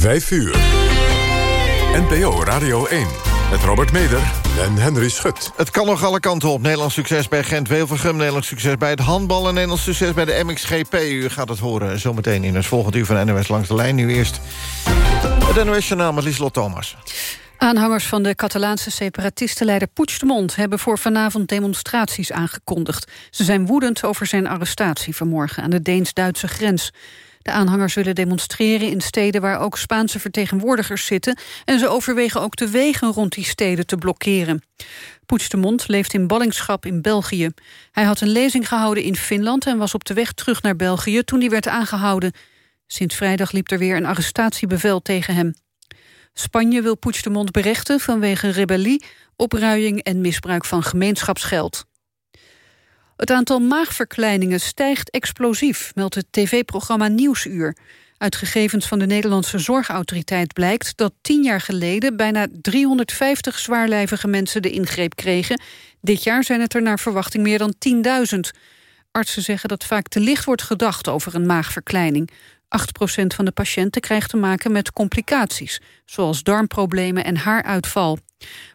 5 uur. NPO Radio 1. Met Robert Meder en Henry Schut. Het kan nog alle kanten op. Nederlands succes bij Gent-Wevelgem. Nederlands succes bij het handbal. En Nederlands succes bij de MXGP. U gaat het horen zometeen in het volgende uur van NOS Langs de Lijn. Nu eerst het NOS-journaal met Lieslot Thomas. Aanhangers van de Catalaanse separatistenleider Puigdemont... hebben voor vanavond demonstraties aangekondigd. Ze zijn woedend over zijn arrestatie vanmorgen... aan de Deens-Duitse grens. De aanhangers willen demonstreren in steden waar ook Spaanse vertegenwoordigers zitten... en ze overwegen ook de wegen rond die steden te blokkeren. Puigdemont leeft in ballingschap in België. Hij had een lezing gehouden in Finland en was op de weg terug naar België... toen hij werd aangehouden. Sinds vrijdag liep er weer een arrestatiebevel tegen hem. Spanje wil Puigdemont berechten vanwege rebellie, opruiing en misbruik van gemeenschapsgeld. Het aantal maagverkleiningen stijgt explosief, meldt het tv-programma Nieuwsuur. Uit gegevens van de Nederlandse Zorgautoriteit blijkt dat tien jaar geleden bijna 350 zwaarlijvige mensen de ingreep kregen. Dit jaar zijn het er naar verwachting meer dan 10.000. Artsen zeggen dat vaak te licht wordt gedacht over een maagverkleining. 8% van de patiënten krijgt te maken met complicaties... zoals darmproblemen en haaruitval.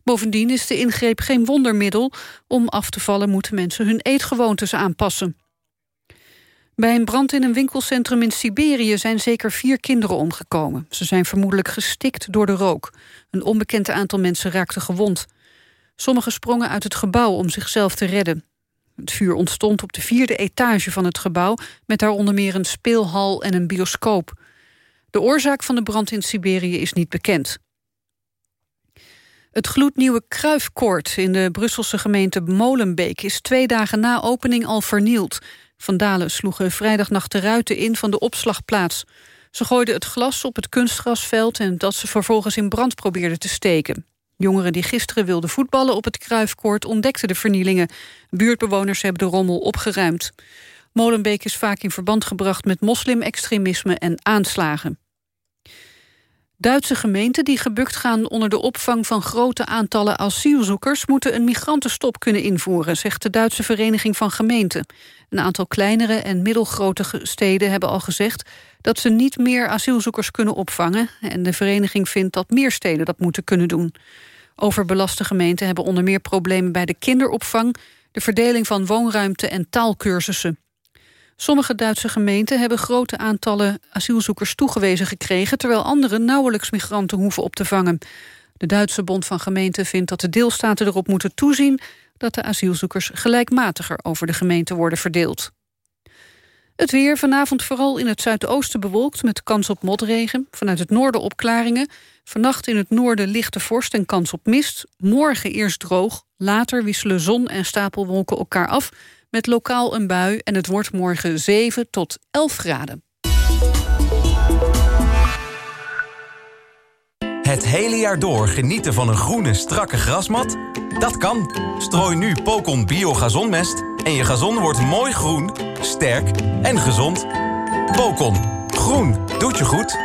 Bovendien is de ingreep geen wondermiddel. Om af te vallen moeten mensen hun eetgewoontes aanpassen. Bij een brand in een winkelcentrum in Siberië zijn zeker vier kinderen omgekomen. Ze zijn vermoedelijk gestikt door de rook. Een onbekend aantal mensen raakte gewond. Sommigen sprongen uit het gebouw om zichzelf te redden. Het vuur ontstond op de vierde etage van het gebouw... met daaronder meer een speelhal en een bioscoop. De oorzaak van de brand in Siberië is niet bekend. Het gloednieuwe Kruifkoord in de Brusselse gemeente Molenbeek... is twee dagen na opening al vernield. Vandalen sloegen vrijdagnacht de ruiten in van de opslagplaats. Ze gooiden het glas op het kunstgrasveld... en dat ze vervolgens in brand probeerden te steken. Jongeren die gisteren wilden voetballen op het Kruifkoord ontdekten de vernielingen. Buurtbewoners hebben de rommel opgeruimd. Molenbeek is vaak in verband gebracht met moslimextremisme en aanslagen. Duitse gemeenten die gebukt gaan onder de opvang van grote aantallen asielzoekers moeten een migrantenstop kunnen invoeren, zegt de Duitse Vereniging van Gemeenten. Een aantal kleinere en middelgrote steden hebben al gezegd dat ze niet meer asielzoekers kunnen opvangen en de vereniging vindt dat meer steden dat moeten kunnen doen. Overbelaste gemeenten hebben onder meer problemen bij de kinderopvang, de verdeling van woonruimte en taalkursussen. Sommige Duitse gemeenten hebben grote aantallen asielzoekers toegewezen gekregen... terwijl andere nauwelijks migranten hoeven op te vangen. De Duitse Bond van Gemeenten vindt dat de deelstaten erop moeten toezien... dat de asielzoekers gelijkmatiger over de gemeente worden verdeeld. Het weer vanavond vooral in het zuidoosten bewolkt... met kans op motregen. Vanuit het noorden opklaringen. Vannacht in het noorden lichte vorst en kans op mist. Morgen eerst droog. Later wisselen zon en stapelwolken elkaar af met lokaal een bui en het wordt morgen 7 tot 11 graden. Het hele jaar door genieten van een groene, strakke grasmat? Dat kan. Strooi nu Pocon Bio Gazonmest en je gazon wordt mooi groen, sterk en gezond. Pocon. Groen. Doet je goed.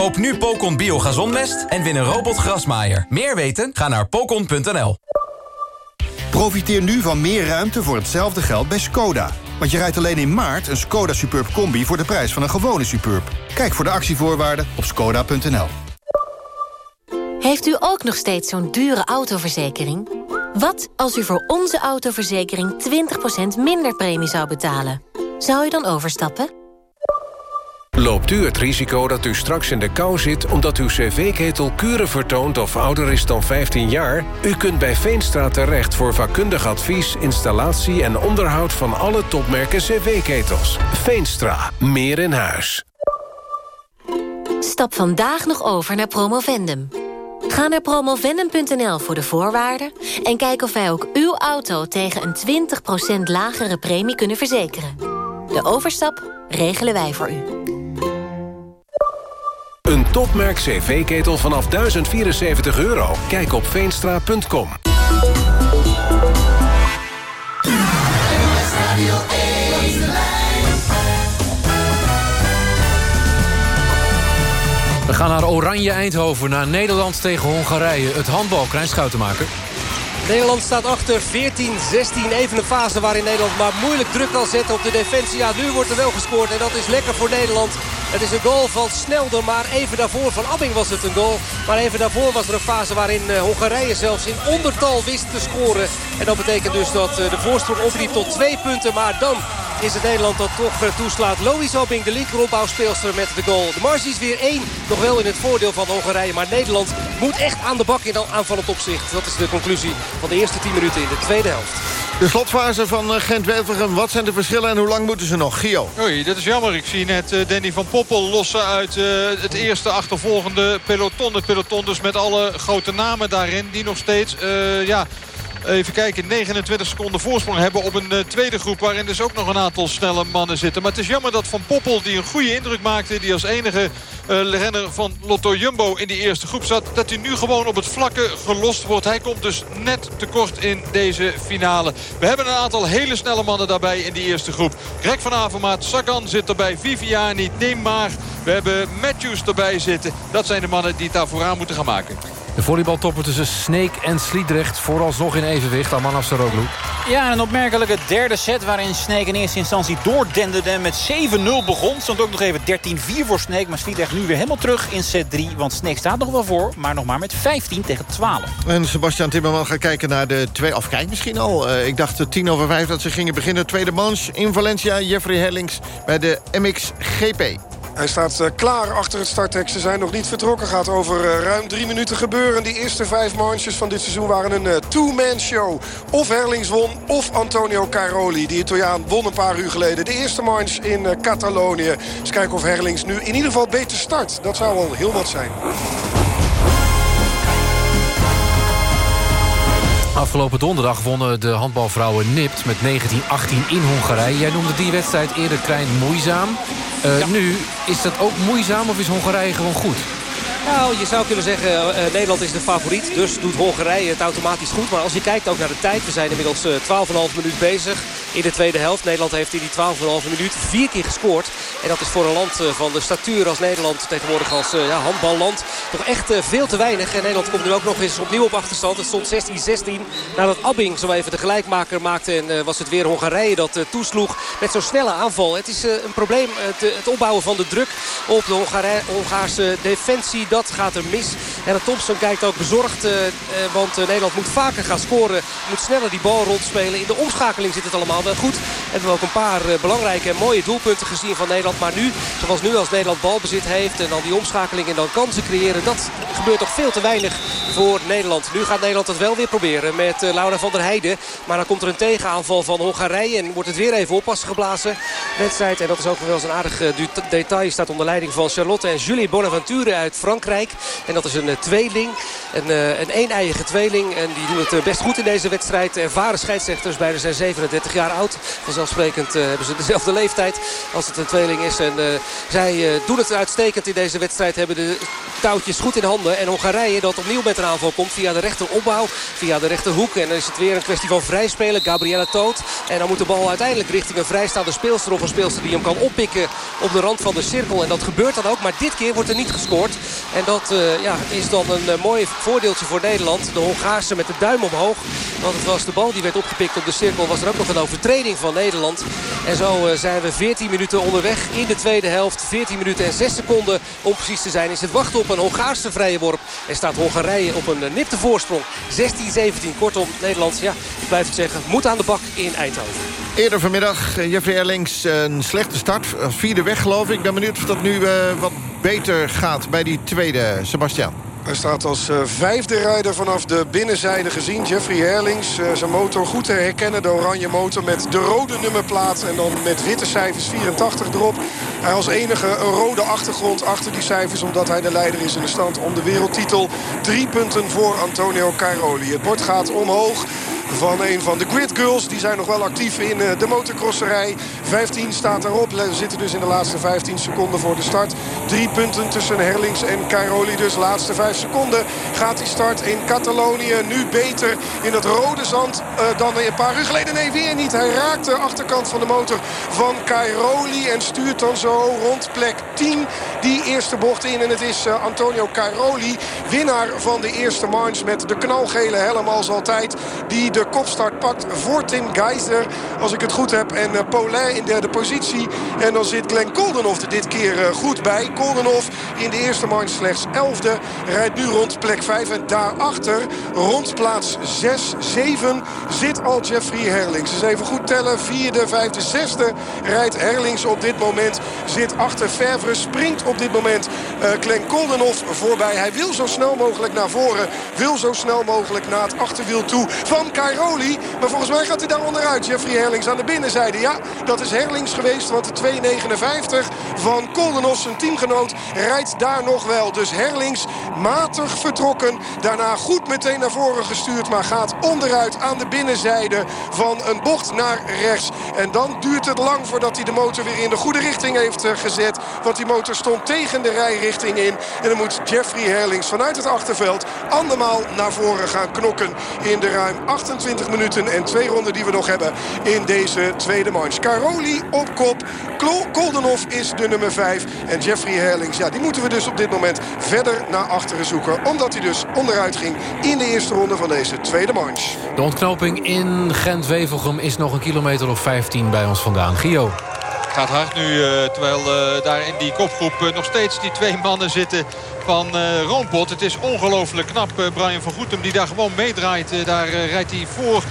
Koop nu Pocon Bio Gazonmest en win een robotgrasmaaier. Meer weten? Ga naar pocon.nl. Profiteer nu van meer ruimte voor hetzelfde geld bij Skoda. Want je rijdt alleen in maart een Skoda Superb Combi... voor de prijs van een gewone Superb. Kijk voor de actievoorwaarden op skoda.nl. Heeft u ook nog steeds zo'n dure autoverzekering? Wat als u voor onze autoverzekering 20% minder premie zou betalen? Zou u dan overstappen? Loopt u het risico dat u straks in de kou zit... omdat uw cv-ketel kuren vertoont of ouder is dan 15 jaar? U kunt bij Veenstra terecht voor vakkundig advies... installatie en onderhoud van alle topmerken cv-ketels. Veenstra. Meer in huis. Stap vandaag nog over naar Promovendum. Ga naar promovendum.nl voor de voorwaarden... en kijk of wij ook uw auto tegen een 20% lagere premie kunnen verzekeren. De overstap regelen wij voor u. Topmerk cv-ketel vanaf 1074 euro. Kijk op veenstra.com. We gaan naar Oranje Eindhoven, naar Nederland tegen Hongarije. Het handbal, Krijn Schoutenmaker. Nederland staat achter 14-16. Even een fase waarin Nederland maar moeilijk druk kan zetten op de defensie. Ja, nu wordt er wel gescoord en dat is lekker voor Nederland. Het is een goal van Snelder, maar even daarvoor van Abbing was het een goal. Maar even daarvoor was er een fase waarin uh, Hongarije zelfs in ondertal wist te scoren. En dat betekent dus dat uh, de voorsprong opliep tot twee punten. Maar dan is het Nederland dat toch toeslaat. Lois Abbing, de linkeropbouwspeelster met de goal. De marge is weer één, nog wel in het voordeel van Hongarije. Maar Nederland moet echt aan de bak in aanvallend opzicht. Dat is de conclusie van de eerste 10 minuten in de tweede helft. De slotfase van Gent-Wevelgem. Wat zijn de verschillen en hoe lang moeten ze nog? Gio. Oei, dat is jammer. Ik zie net uh, Danny van Poppel lossen uit uh, het eerste achtervolgende peloton. Het peloton dus met alle grote namen daarin. Die nog steeds, uh, ja... Even kijken, 29 seconden voorsprong hebben op een uh, tweede groep... waarin dus ook nog een aantal snelle mannen zitten. Maar het is jammer dat Van Poppel, die een goede indruk maakte... die als enige uh, renner van Lotto Jumbo in die eerste groep zat... dat hij nu gewoon op het vlakke gelost wordt. Hij komt dus net tekort in deze finale. We hebben een aantal hele snelle mannen daarbij in die eerste groep. Greg van Avermaat, Sagan zit erbij, Viviani, Neymar. We hebben Matthews erbij zitten. Dat zijn de mannen die het daar vooraan moeten gaan maken. De volleybaltoppen tussen Sneek en Sliedrecht vooralsnog in evenwicht. Aman Afsaroglu. Ja, een opmerkelijke derde set waarin Sneek in eerste instantie doordenderde en met 7-0 begon. Stond ook nog even 13-4 voor Sneek, maar Sliedrecht nu weer helemaal terug in set 3. Want Sneek staat nog wel voor, maar nog maar met 15 tegen 12. En Sebastian Timmerman gaat kijken naar de twee, of kijk misschien al. Uh, ik dacht tien over vijf dat ze gingen beginnen. Tweede manche in Valencia, Jeffrey Hellings bij de MXGP. Hij staat uh, klaar achter het starthek. Ze zijn nog niet vertrokken. Gaat over uh, ruim drie minuten gebeuren. Die eerste vijf manches van dit seizoen waren een uh, two-man show. Of Herlings won, of Antonio Cairoli. Die Italiaan won een paar uur geleden. De eerste manche in Catalonië. Dus kijken of Herlings nu in ieder geval beter start. Dat zou wel heel wat zijn. Afgelopen donderdag wonnen de handbalvrouwen nipt met 19-18 in Hongarije. Jij noemde die wedstrijd eerder klein moeizaam. Uh, ja. Nu, is dat ook moeizaam of is Hongarije gewoon goed? Nou, je zou kunnen zeggen, uh, Nederland is de favoriet. Dus doet Hongarije het automatisch goed. Maar als je kijkt ook naar de tijd. We zijn inmiddels uh, 12,5 minuut bezig in de tweede helft. Nederland heeft in die 12,5 minuut vier keer gescoord. En dat is voor een land van de statuur als Nederland. Tegenwoordig als ja, handballand. Toch echt veel te weinig. En Nederland komt nu ook nog eens opnieuw op achterstand. Het stond 16-16 nadat Abbing zo even de gelijkmaker maakte. En was het weer Hongarije dat toesloeg met zo'n snelle aanval. Het is een probleem, het, opbouwen van de druk op de Hongaarse defensie dat gaat er mis. En Thompson kijkt ook bezorgd. Want Nederland moet vaker gaan scoren. Moet sneller die bal rondspelen. In de omschakeling zit het allemaal goed. We hebben ook een paar uh, belangrijke en mooie doelpunten gezien van Nederland. Maar nu, zoals nu als Nederland balbezit heeft. En dan die omschakeling en dan kansen creëren. Dat gebeurt toch veel te weinig voor Nederland. Nu gaat Nederland het wel weer proberen met Laura van der Heijden. Maar dan komt er een tegenaanval van Hongarije. En wordt het weer even oppassen geblazen. Wedstrijd. En dat is ook wel eens een aardig detail. Staat onder leiding van Charlotte en Julie Bonaventure uit Frankrijk. En dat is een tweeling. Een, een een-eiige tweeling. En die doen het best goed in deze wedstrijd. Ervaren scheidsrechters. Beide zijn 37 jaar oud. Vanzelfsprekend uh, hebben ze dezelfde leeftijd als het een tweeling is. En uh, zij doen het uitstekend in deze wedstrijd. Hebben de touwtjes goed in handen. En Hongarije dat opnieuw met een aanval komt via de rechteropbouw. Via de rechterhoek. En dan is het weer een kwestie van vrijspelen. Gabriella Toot. En dan moet de bal uiteindelijk richting een vrijstaande speelster. Of een speelster die hem kan oppikken op de rand van de cirkel. En dat gebeurt dan ook. Maar dit keer wordt er niet gescoord. En dat ja, is dan een mooi voordeeltje voor Nederland. De Hongaarse met de duim omhoog. Want het was de bal die werd opgepikt op de cirkel. Was er ook nog een overtreding van Nederland. En zo uh, zijn we 14 minuten onderweg in de tweede helft. 14 minuten en 6 seconden om precies te zijn. Is het wachten op een Hongaarse vrije worp. En staat Hongarije op een nipte voorsprong. 16-17. Kortom, Nederland, ja, ik blijf het zeggen, moet aan de bak in Eindhoven. Eerder vanmiddag, Jeffrey Erlings, een slechte start. Vierde weg geloof ik. Ik ben benieuwd of dat nu wat beter gaat bij die tweede, Sebastian. Hij staat als uh, vijfde rijder vanaf de binnenzijde gezien. Jeffrey Herlings, uh, zijn motor goed te herkennen. De oranje motor met de rode nummerplaat. En dan met witte cijfers 84 erop. Hij als enige een rode achtergrond achter die cijfers. Omdat hij de leider is in de stand om de wereldtitel. Drie punten voor Antonio Cairoli. Het bord gaat omhoog. Van een van de Grid Girls. Die zijn nog wel actief in de motocrosserij. 15 staat erop. We zitten dus in de laatste 15 seconden voor de start. Drie punten tussen Herlings en Cairoli. Dus laatste 5 seconden gaat die start in Catalonië. Nu beter in het rode zand dan een paar uur geleden. Nee, weer niet. Hij raakt de achterkant van de motor van Cairoli. En stuurt dan zo rond plek 10 die eerste bocht in. En het is uh, Antonio Cairoli, winnaar van de eerste march... met de knalgele helm als altijd. Die de kopstart pakt voor Tim Geiser. Als ik het goed heb. En uh, Paulin in derde positie. En dan zit Glenn Koldenhoff er dit keer uh, goed bij. Koldenhoff in de eerste march slechts 11e. Rijdt nu rond plek 5. En daarachter rond plaats 6, 7 zit al Jeffrey Herlings. Dus even goed tellen. Vierde, vijfde, zesde rijdt Herlings op dit moment. Zit achter Vervre, springt op dit moment uh, Glenn Koldenhoff voorbij. Hij wil zo snel mogelijk naar voren. Wil zo snel mogelijk naar het achterwiel toe van Maar volgens mij gaat hij daar onderuit. Jeffrey Herlings aan de binnenzijde. Ja, dat is Herlings geweest. Want de 2.59 van Koldenhoff, zijn teamgenoot, rijdt daar nog wel. Dus Herlings matig vertrokken. Daarna goed meteen naar voren gestuurd. Maar gaat onderuit aan de binnenzijde van een bocht naar rechts. En dan duurt het lang voordat hij de motor weer in de goede richting heeft eh, gezet. Want die motor stond tegen de rijrichting in. En dan moet Jeffrey Herlings vanuit het achterveld andermaal naar voren gaan knokken. In de ruim 28 minuten en twee ronden die we nog hebben in deze tweede manche. Caroli op kop. Koldenhoff is de nummer 5. En Jeffrey Herlings, ja, die moeten we dus op dit moment verder naar achteren zoeken. Omdat hij dus onderuit ging in de eerste ronde van deze tweede manche. De ontknoping in Gent-Wevelgem is nog een kilometer of 15 bij ons vandaan. Gio. Gaat hard nu, uh, terwijl uh, daar in die kopgroep uh, nog steeds die twee mannen zitten van Roompot. Het is ongelooflijk knap, Brian van Goetem, die daar gewoon meedraait. daar rijdt hij voor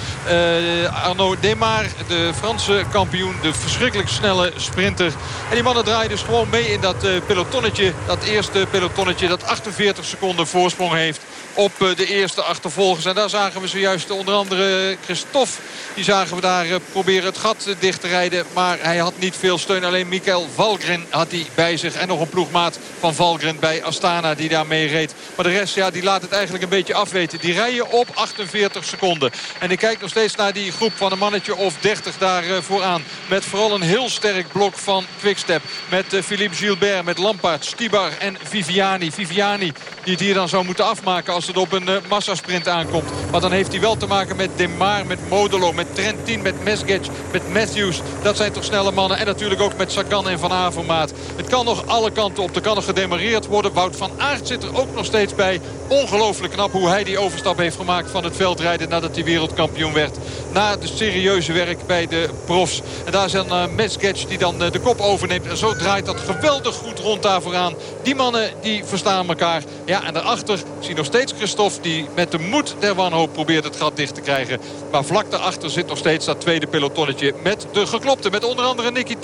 Arnaud Demar, de Franse kampioen. De verschrikkelijk snelle sprinter. En die mannen draaien dus gewoon mee in dat pelotonnetje. Dat eerste pelotonnetje dat 48 seconden voorsprong heeft op de eerste achtervolgers. En daar zagen we zojuist onder andere Christophe. Die zagen we daar proberen het gat dicht te rijden. Maar hij had niet veel steun. Alleen Mikael Valgren had hij bij zich. En nog een ploegmaat van Valgren bij Astana die daar mee reed. Maar de rest ja, die laat het eigenlijk een beetje afweten. Die rijden op 48 seconden. En ik kijk nog steeds naar die groep van een mannetje of 30 daar uh, vooraan. Met vooral een heel sterk blok van Quickstep. Met uh, Philippe Gilbert, met Lampaard, Stibar en Viviani. Viviani die het hier dan zou moeten afmaken als het op een uh, massasprint aankomt. Maar dan heeft hij wel te maken met Demar, met Modelo, met Trentin, met Mesgec, met Matthews. Dat zijn toch snelle mannen. En natuurlijk ook met Sagan en Van Avermaat. Het kan nog alle kanten op. Er kan nog gedemareerd worden. Wout van Aert zit er ook nog steeds bij. Ongelooflijk knap hoe hij die overstap heeft gemaakt van het veldrijden nadat hij wereldkampioen werd. Na de serieuze werk bij de profs. En daar is dan uh, die dan uh, de kop overneemt. En zo draait dat geweldig goed rond daar vooraan. Die mannen die verstaan elkaar. Ja, en daarachter zie je nog steeds Christophe die met de moed der wanhoop probeert het gat dicht te krijgen. Maar vlak daarachter zit nog steeds dat tweede pelotonnetje met de geklopte. Met onder andere Nicky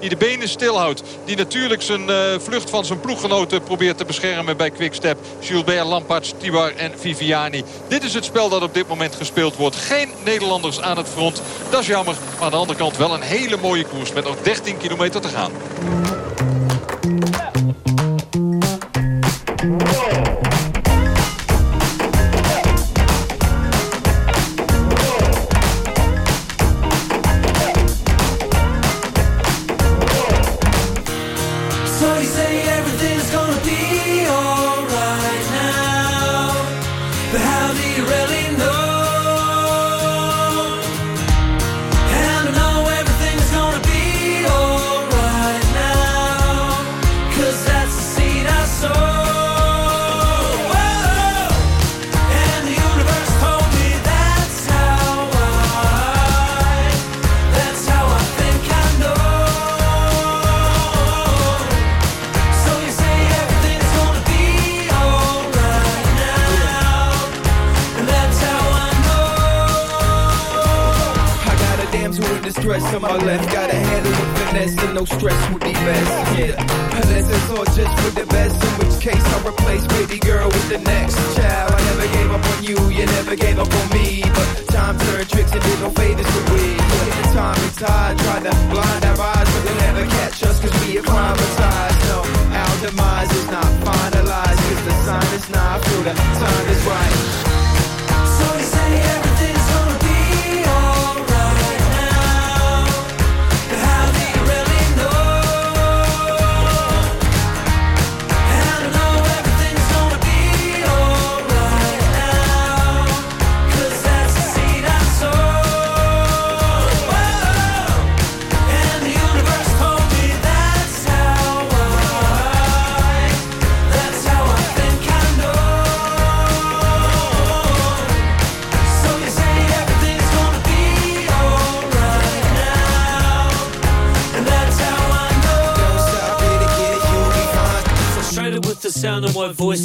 Die de benen stilhoudt. Die natuurlijk zijn uh, vlucht van zijn ploeggenoten probeert te beschermen bij Quickstep. Gilbert, Lampaert, Tibar en Viviani. Dit is het spel dat op dit moment gespeeld wordt. Geen Nederlanders aan het front. Dat is jammer. Maar aan de andere kant wel een hele mooie koers met nog 13 kilometer te gaan.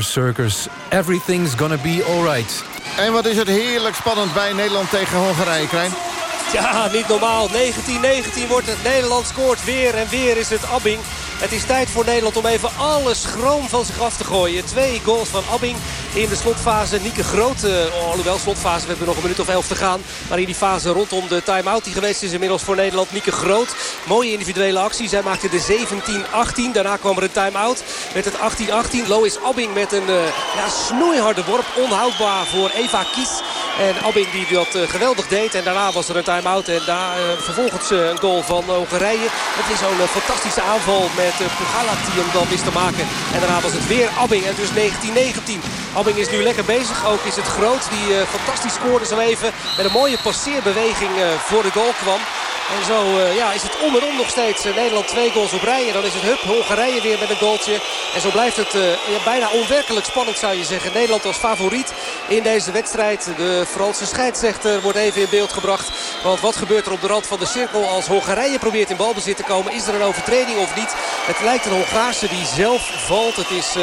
Circus. Everything's gonna be alright. En wat is het heerlijk spannend bij Nederland tegen Hongarije, Krijn? Ja, niet normaal. 19-19 wordt het. Nederland scoort weer en weer is het Abbing. Het is tijd voor Nederland om even alle schroom van zich af te gooien. Twee goals van Abbing in de slotfase. Nieke Groot, uh, alhoewel slotfase, we hebben nog een minuut of elf te gaan. Maar in die fase rondom de time-out die geweest is inmiddels voor Nederland. Nieke Groot, mooie individuele actie. Zij maakte de 17-18. Daarna kwam er een time-out met het 18-18. Lois Abbing met een uh, ja, snoeiharde worp. Onhoudbaar voor Eva Kies. En Abbing die dat uh, geweldig deed. En daarna was er een time-out. En daar vervolgens een goal van Hongarije. Het is zo'n fantastische aanval met Pugalat die hem dan wist te maken. En daarna was het weer Abbing. En dus 19-19. Abbing is nu lekker bezig. Ook is het groot. Die fantastisch scoorde zo even. Met een mooie passeerbeweging voor de goal kwam. En zo uh, ja, is het om en om nog steeds Nederland twee goals op rij. En dan is het hup, Hongarije weer met een goaltje. En zo blijft het ja, bijna onwerkelijk spannend zou je zeggen. Nederland als favoriet in deze wedstrijd. De Franse scheidsrechter wordt even in beeld gebracht. Want wat gebeurt er op de rand van de cirkel als Hongarije probeert in balbezit te komen? Is er een overtreding of niet? Het lijkt een Hongaarse die zelf valt. Het is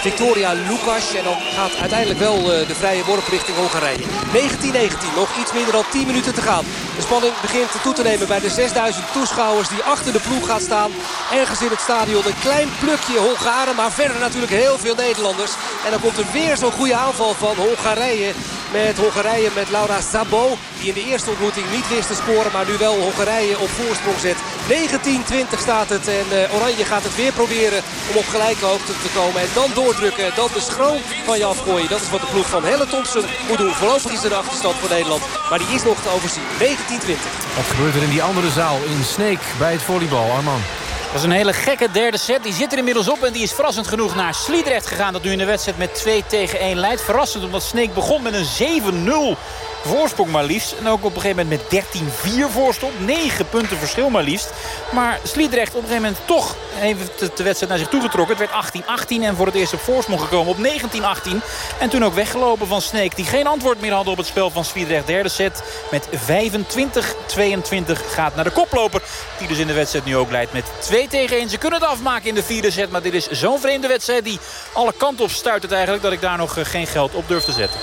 Victoria Lukas. En dan gaat uiteindelijk wel de vrije worp richting Hongarije. 19-19, nog iets minder dan 10 minuten te gaan. De spanning begint toe te nemen bij de 6000 toeschouwers die achter de ploeg gaat staan. Ergens in het stadion een klein plukje Hongaren, maar verder natuurlijk heel veel Nederlanders. En dan komt er weer zo'n goede aanval van Hongarije. Met Hongarije met Laura Sabo. Die in de eerste ontmoeting niet wist te scoren. Maar nu wel Hongarije op voorsprong zet. 19-20 staat het. En uh, Oranje gaat het weer proberen om op gelijke hoogte te komen. En dan doordrukken. Dan de schroom van je afgooien. Dat is wat de ploeg van Helle Thompson moet doen. Voorlopig is er de achterstand voor Nederland. Maar die is nog te overzien. 19-20. Wat gebeurt er in die andere zaal in Sneek bij het volleybal? Arman. Dat is een hele gekke derde set. Die zit er inmiddels op en die is verrassend genoeg naar Sliedrecht gegaan. Dat nu in de wedstrijd met 2 tegen 1 leidt. Verrassend omdat Sneek begon met een 7-0 voorsprong maar liefst. En ook op een gegeven moment met 13-4 voorstond. 9 punten verschil maar liefst. Maar Sliedrecht op een gegeven moment toch even de wedstrijd naar zich toegetrokken. Het werd 18-18 en voor het eerst op voorsprong gekomen op 19-18. En toen ook weggelopen van Sneek. Die geen antwoord meer hadden op het spel van Sliedrecht. Derde set met 25-22 gaat naar de koploper. Die dus in de wedstrijd nu ook leidt met 2 tegen 1. Ze kunnen het afmaken in de vierde set. Maar dit is zo'n vreemde wedstrijd die alle kanten op stuit het eigenlijk. Dat ik daar nog geen geld op durf te zetten.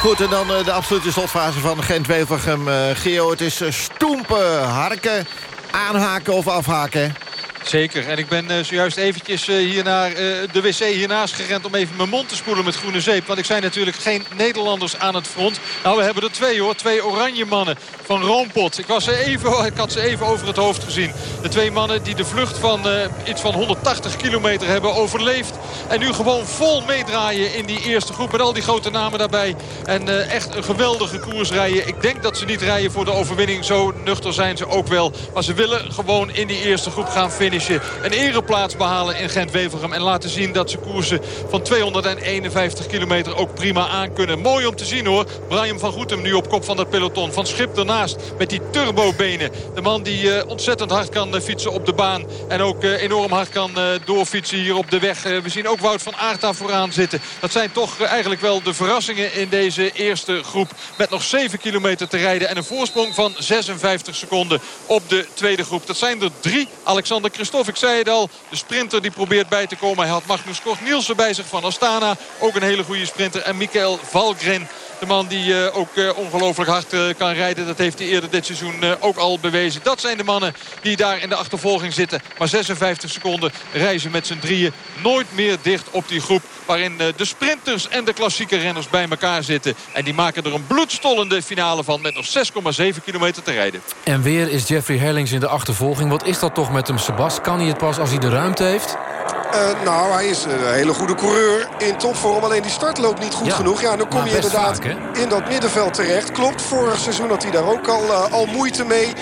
Goed, en dan de absolute slotfase van Gent-Wevelgem. Uh, Geo, het is stoempen, harken, aanhaken of afhaken. Zeker. En ik ben uh, zojuist eventjes uh, hier naar uh, de wc hiernaast gerend... om even mijn mond te spoelen met groene zeep. Want ik zei natuurlijk geen Nederlanders aan het front. Nou, we hebben er twee hoor. Twee oranje mannen van Roompot. Ik, was even, ik had ze even over het hoofd gezien. De twee mannen die de vlucht van iets van 180 kilometer hebben overleefd. En nu gewoon vol meedraaien in die eerste groep. Met al die grote namen daarbij. En echt een geweldige koers rijden. Ik denk dat ze niet rijden voor de overwinning. Zo nuchter zijn ze ook wel. Maar ze willen gewoon in die eerste groep gaan finishen. Een ereplaats behalen in Gent-Wevelgem. En laten zien dat ze koersen van 251 kilometer ook prima aankunnen. Mooi om te zien hoor. Brian van Goetem nu op kop van dat peloton. Van Schip ernaast met die turbobenen. De man die uh, ontzettend hard kan uh, fietsen op de baan. En ook uh, enorm hard kan doorfietsen hier op de weg. we zien ook Wout van Aert daar vooraan zitten. Dat zijn toch eigenlijk wel de verrassingen in deze eerste groep. Met nog 7 kilometer te rijden. En een voorsprong van 56 seconden op de tweede groep. Dat zijn er drie. Alexander Christophe, ik zei het al. De sprinter die probeert bij te komen. Hij had Magnus Kort Nielsen bij zich van Astana. Ook een hele goede sprinter. En Mikael Valgren. De man die uh, ook uh, ongelooflijk hard uh, kan rijden. Dat heeft hij eerder dit seizoen ook al bewezen. Dat zijn de mannen die daar in de achtervolging zitten. Maar 56 seconden reizen met z'n drieën nooit meer dicht op die groep. Waarin de sprinters en de klassieke renners bij elkaar zitten. En die maken er een bloedstollende finale van. Met nog 6,7 kilometer te rijden. En weer is Jeffrey Herlings in de achtervolging. Wat is dat toch met hem, Sebastian? pas? Kan hij het pas als hij de ruimte heeft? Uh, nou, hij is een hele goede coureur in topvorm. Alleen die start loopt niet goed Ja, genoeg. Ja, dan kom maar je inderdaad vaak, in dat middenveld terecht. Klopt, vorig seizoen had hij daar ook al, uh, al moeite mee.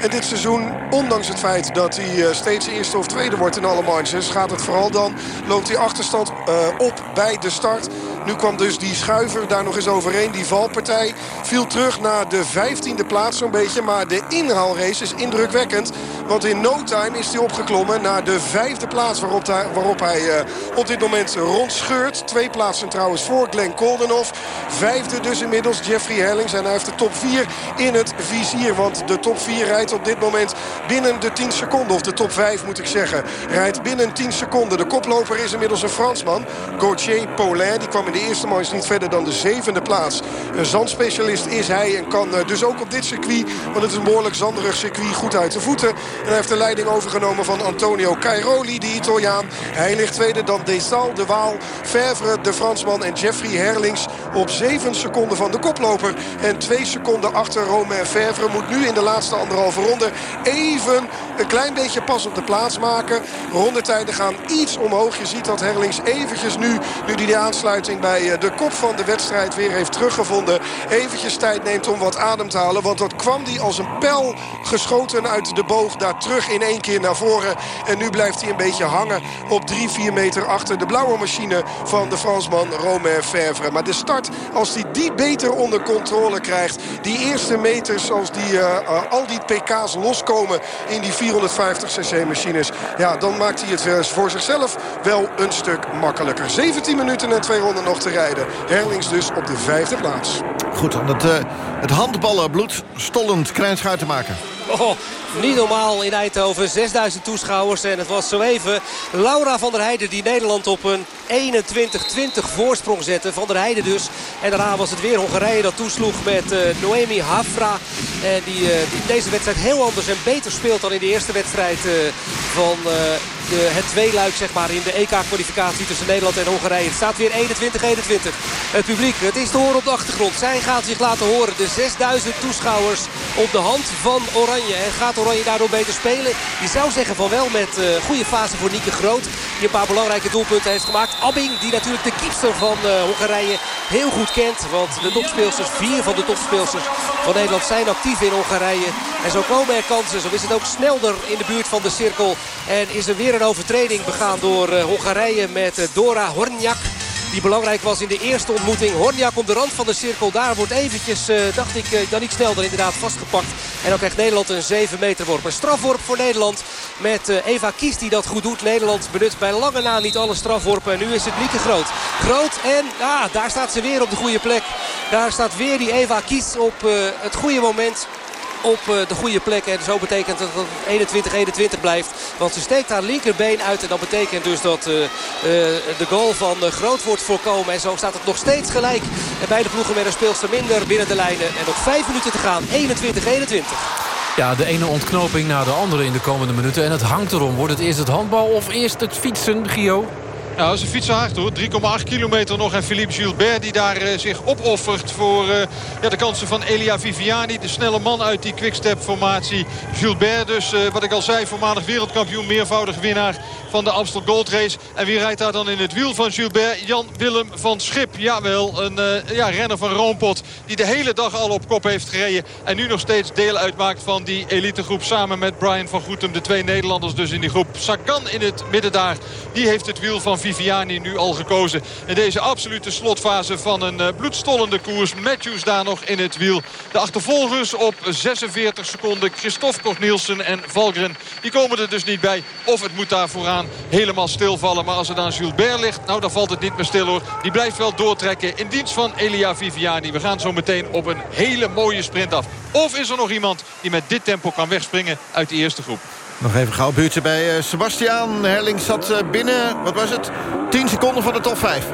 En dit seizoen, ondanks het feit dat hij uh, steeds eerste of tweede wordt in alle manches... gaat het vooral dan, loopt hij achterstand op bij de start. Nu kwam dus die schuiver daar nog eens overheen. Die valpartij viel terug naar de vijftiende plaats zo'n beetje. Maar de inhaalrace is indrukwekkend. Want in no time is hij opgeklommen naar de vijfde plaats... waarop hij, waarop hij uh, op dit moment rondscheurt. Twee plaatsen trouwens voor Glenn Koldenhoff. Vijfde dus inmiddels Jeffrey Herlings. En hij heeft de top 4 in het vizier. Want de top 4 rijdt op dit moment binnen de 10 seconden. Of de top 5 moet ik zeggen. Rijdt binnen 10 seconden. De koploper is inmiddels een Fransman. Gauthier Paulin. Die kwam in de eerste manche niet verder dan de zevende plaats. Een zandspecialist is hij. En kan uh, dus ook op dit circuit. Want het is een behoorlijk zanderig circuit. Goed uit de voeten. En hij heeft de leiding overgenomen van Antonio Cairoli. Die Italiaan. Hij ligt tweede dan Desal, de Waal, Favre, de Fransman en Jeffrey Herlings op 7 seconden van de koploper. En 2 seconden achter Romain Favre moet nu in de laatste anderhalve ronde even een klein beetje pas op de plaats maken. Rondetijden gaan iets omhoog. Je ziet dat Herlings eventjes nu, nu die de aansluiting bij de kop van de wedstrijd weer heeft teruggevonden. Eventjes tijd neemt om wat adem te halen. Want dat kwam die als een pijl geschoten uit de boog daar terug in één keer naar voren. En nu blijft hij een beetje hangen op 3, 4 meter achter de blauwe machine van de Fransman Romain Favre. Maar de start, als hij die beter onder controle krijgt... die eerste meters, als die, uh, uh, al die pk's loskomen in die 450cc-machines... ja, dan maakt hij het voor zichzelf wel een stuk makkelijker. 17 minuten en twee ronden nog te rijden. Herlings dus op de vijfde plaats. Goed, dan het, uh, het handballen bloedstollend Krijnschuit te maken. Oh, niet normaal in Eindhoven. 6000 toeschouwers. En het was zo even Laura van der Heijden die Nederland op een 21-20 voorsprong zette. Van der Heijden dus. En daarna was het weer Hongarije dat toesloeg met uh, Noemi Hafra. En die, uh, die deze wedstrijd heel anders en beter speelt dan in de eerste wedstrijd uh, van het tweeluik zeg maar, in de EK-kwalificatie tussen Nederland en Hongarije. Het staat weer 21-21. Het publiek, het is te horen op de achtergrond. Zij gaat zich laten horen. De 6000 toeschouwers op de hand van Oranje. En gaat Oranje daardoor beter spelen? Je zou zeggen van wel met uh, goede fase voor Nieke Groot. Die een paar belangrijke doelpunten heeft gemaakt. Abbing, die natuurlijk de kiepster van uh, Hongarije heel goed kent. Want de topspeelsters, vier van de topspeelsters van Nederland zijn actief in Hongarije. En zo komen er kansen. Zo is het ook snelder in de buurt van de cirkel. En is er weer een overtreding begaan door uh, Hongarije met uh, Dora Hornjak. Die belangrijk was in de eerste ontmoeting. Hornjak op de rand van de cirkel. Daar wordt eventjes, uh, dacht ik, dan niet snel inderdaad vastgepakt. En dan krijgt Nederland een 7 meter worp. Een strafworp voor Nederland met uh, Eva Kies die dat goed doet. Nederland benut bij lange na niet alle strafworpen. En nu is het Lieke Groot. Groot en ah, daar staat ze weer op de goede plek. Daar staat weer die Eva Kies op het goede moment op de goede plek. En zo betekent dat het 21-21 blijft. Want ze steekt haar linkerbeen uit. En dat betekent dus dat uh, uh, de goal van Groot wordt voorkomen. En zo staat het nog steeds gelijk. En beide ploegen met een speelster minder binnen de lijnen. En nog vijf minuten te gaan. 21-21. Ja, de ene ontknoping na de andere in de komende minuten. En het hangt erom. Wordt het eerst het handbal of eerst het fietsen, Gio? Ja, ze fietsen hard hoor. 3,8 kilometer nog. En Philippe Gilbert die daar uh, zich opoffert voor uh, ja, de kansen van Elia Viviani. De snelle man uit die quickstep formatie. Gilbert dus, uh, wat ik al zei, voormalig wereldkampioen. Meervoudig winnaar van de Amstel Gold Race. En wie rijdt daar dan in het wiel van Gilbert? Jan-Willem van Schip. Jawel, een ja, renner van Roompot. Die de hele dag al op kop heeft gereden. En nu nog steeds deel uitmaakt van die elitegroep. Samen met Brian van Goetem. De twee Nederlanders dus in die groep. Sagan in het midden daar. Die heeft het wiel van Viviani nu al gekozen. In deze absolute slotfase van een uh, bloedstollende koers. Matthews daar nog in het wiel. De achtervolgers op 46 seconden. Christophe Cornelissen en Valgren. Die komen er dus niet bij. Of het moet daar vooraan helemaal stilvallen. Maar als het aan Gilbert ligt, nou dan valt het niet meer stil hoor. Die blijft wel doortrekken in dienst van Elia Viviani. We gaan zo meteen op een hele mooie sprint af. Of is er nog iemand die met dit tempo kan wegspringen uit de eerste groep? Nog even gauw buurtje bij uh, Sebastiaan. Herling zat uh, binnen, wat was het? 10 seconden van de top 5.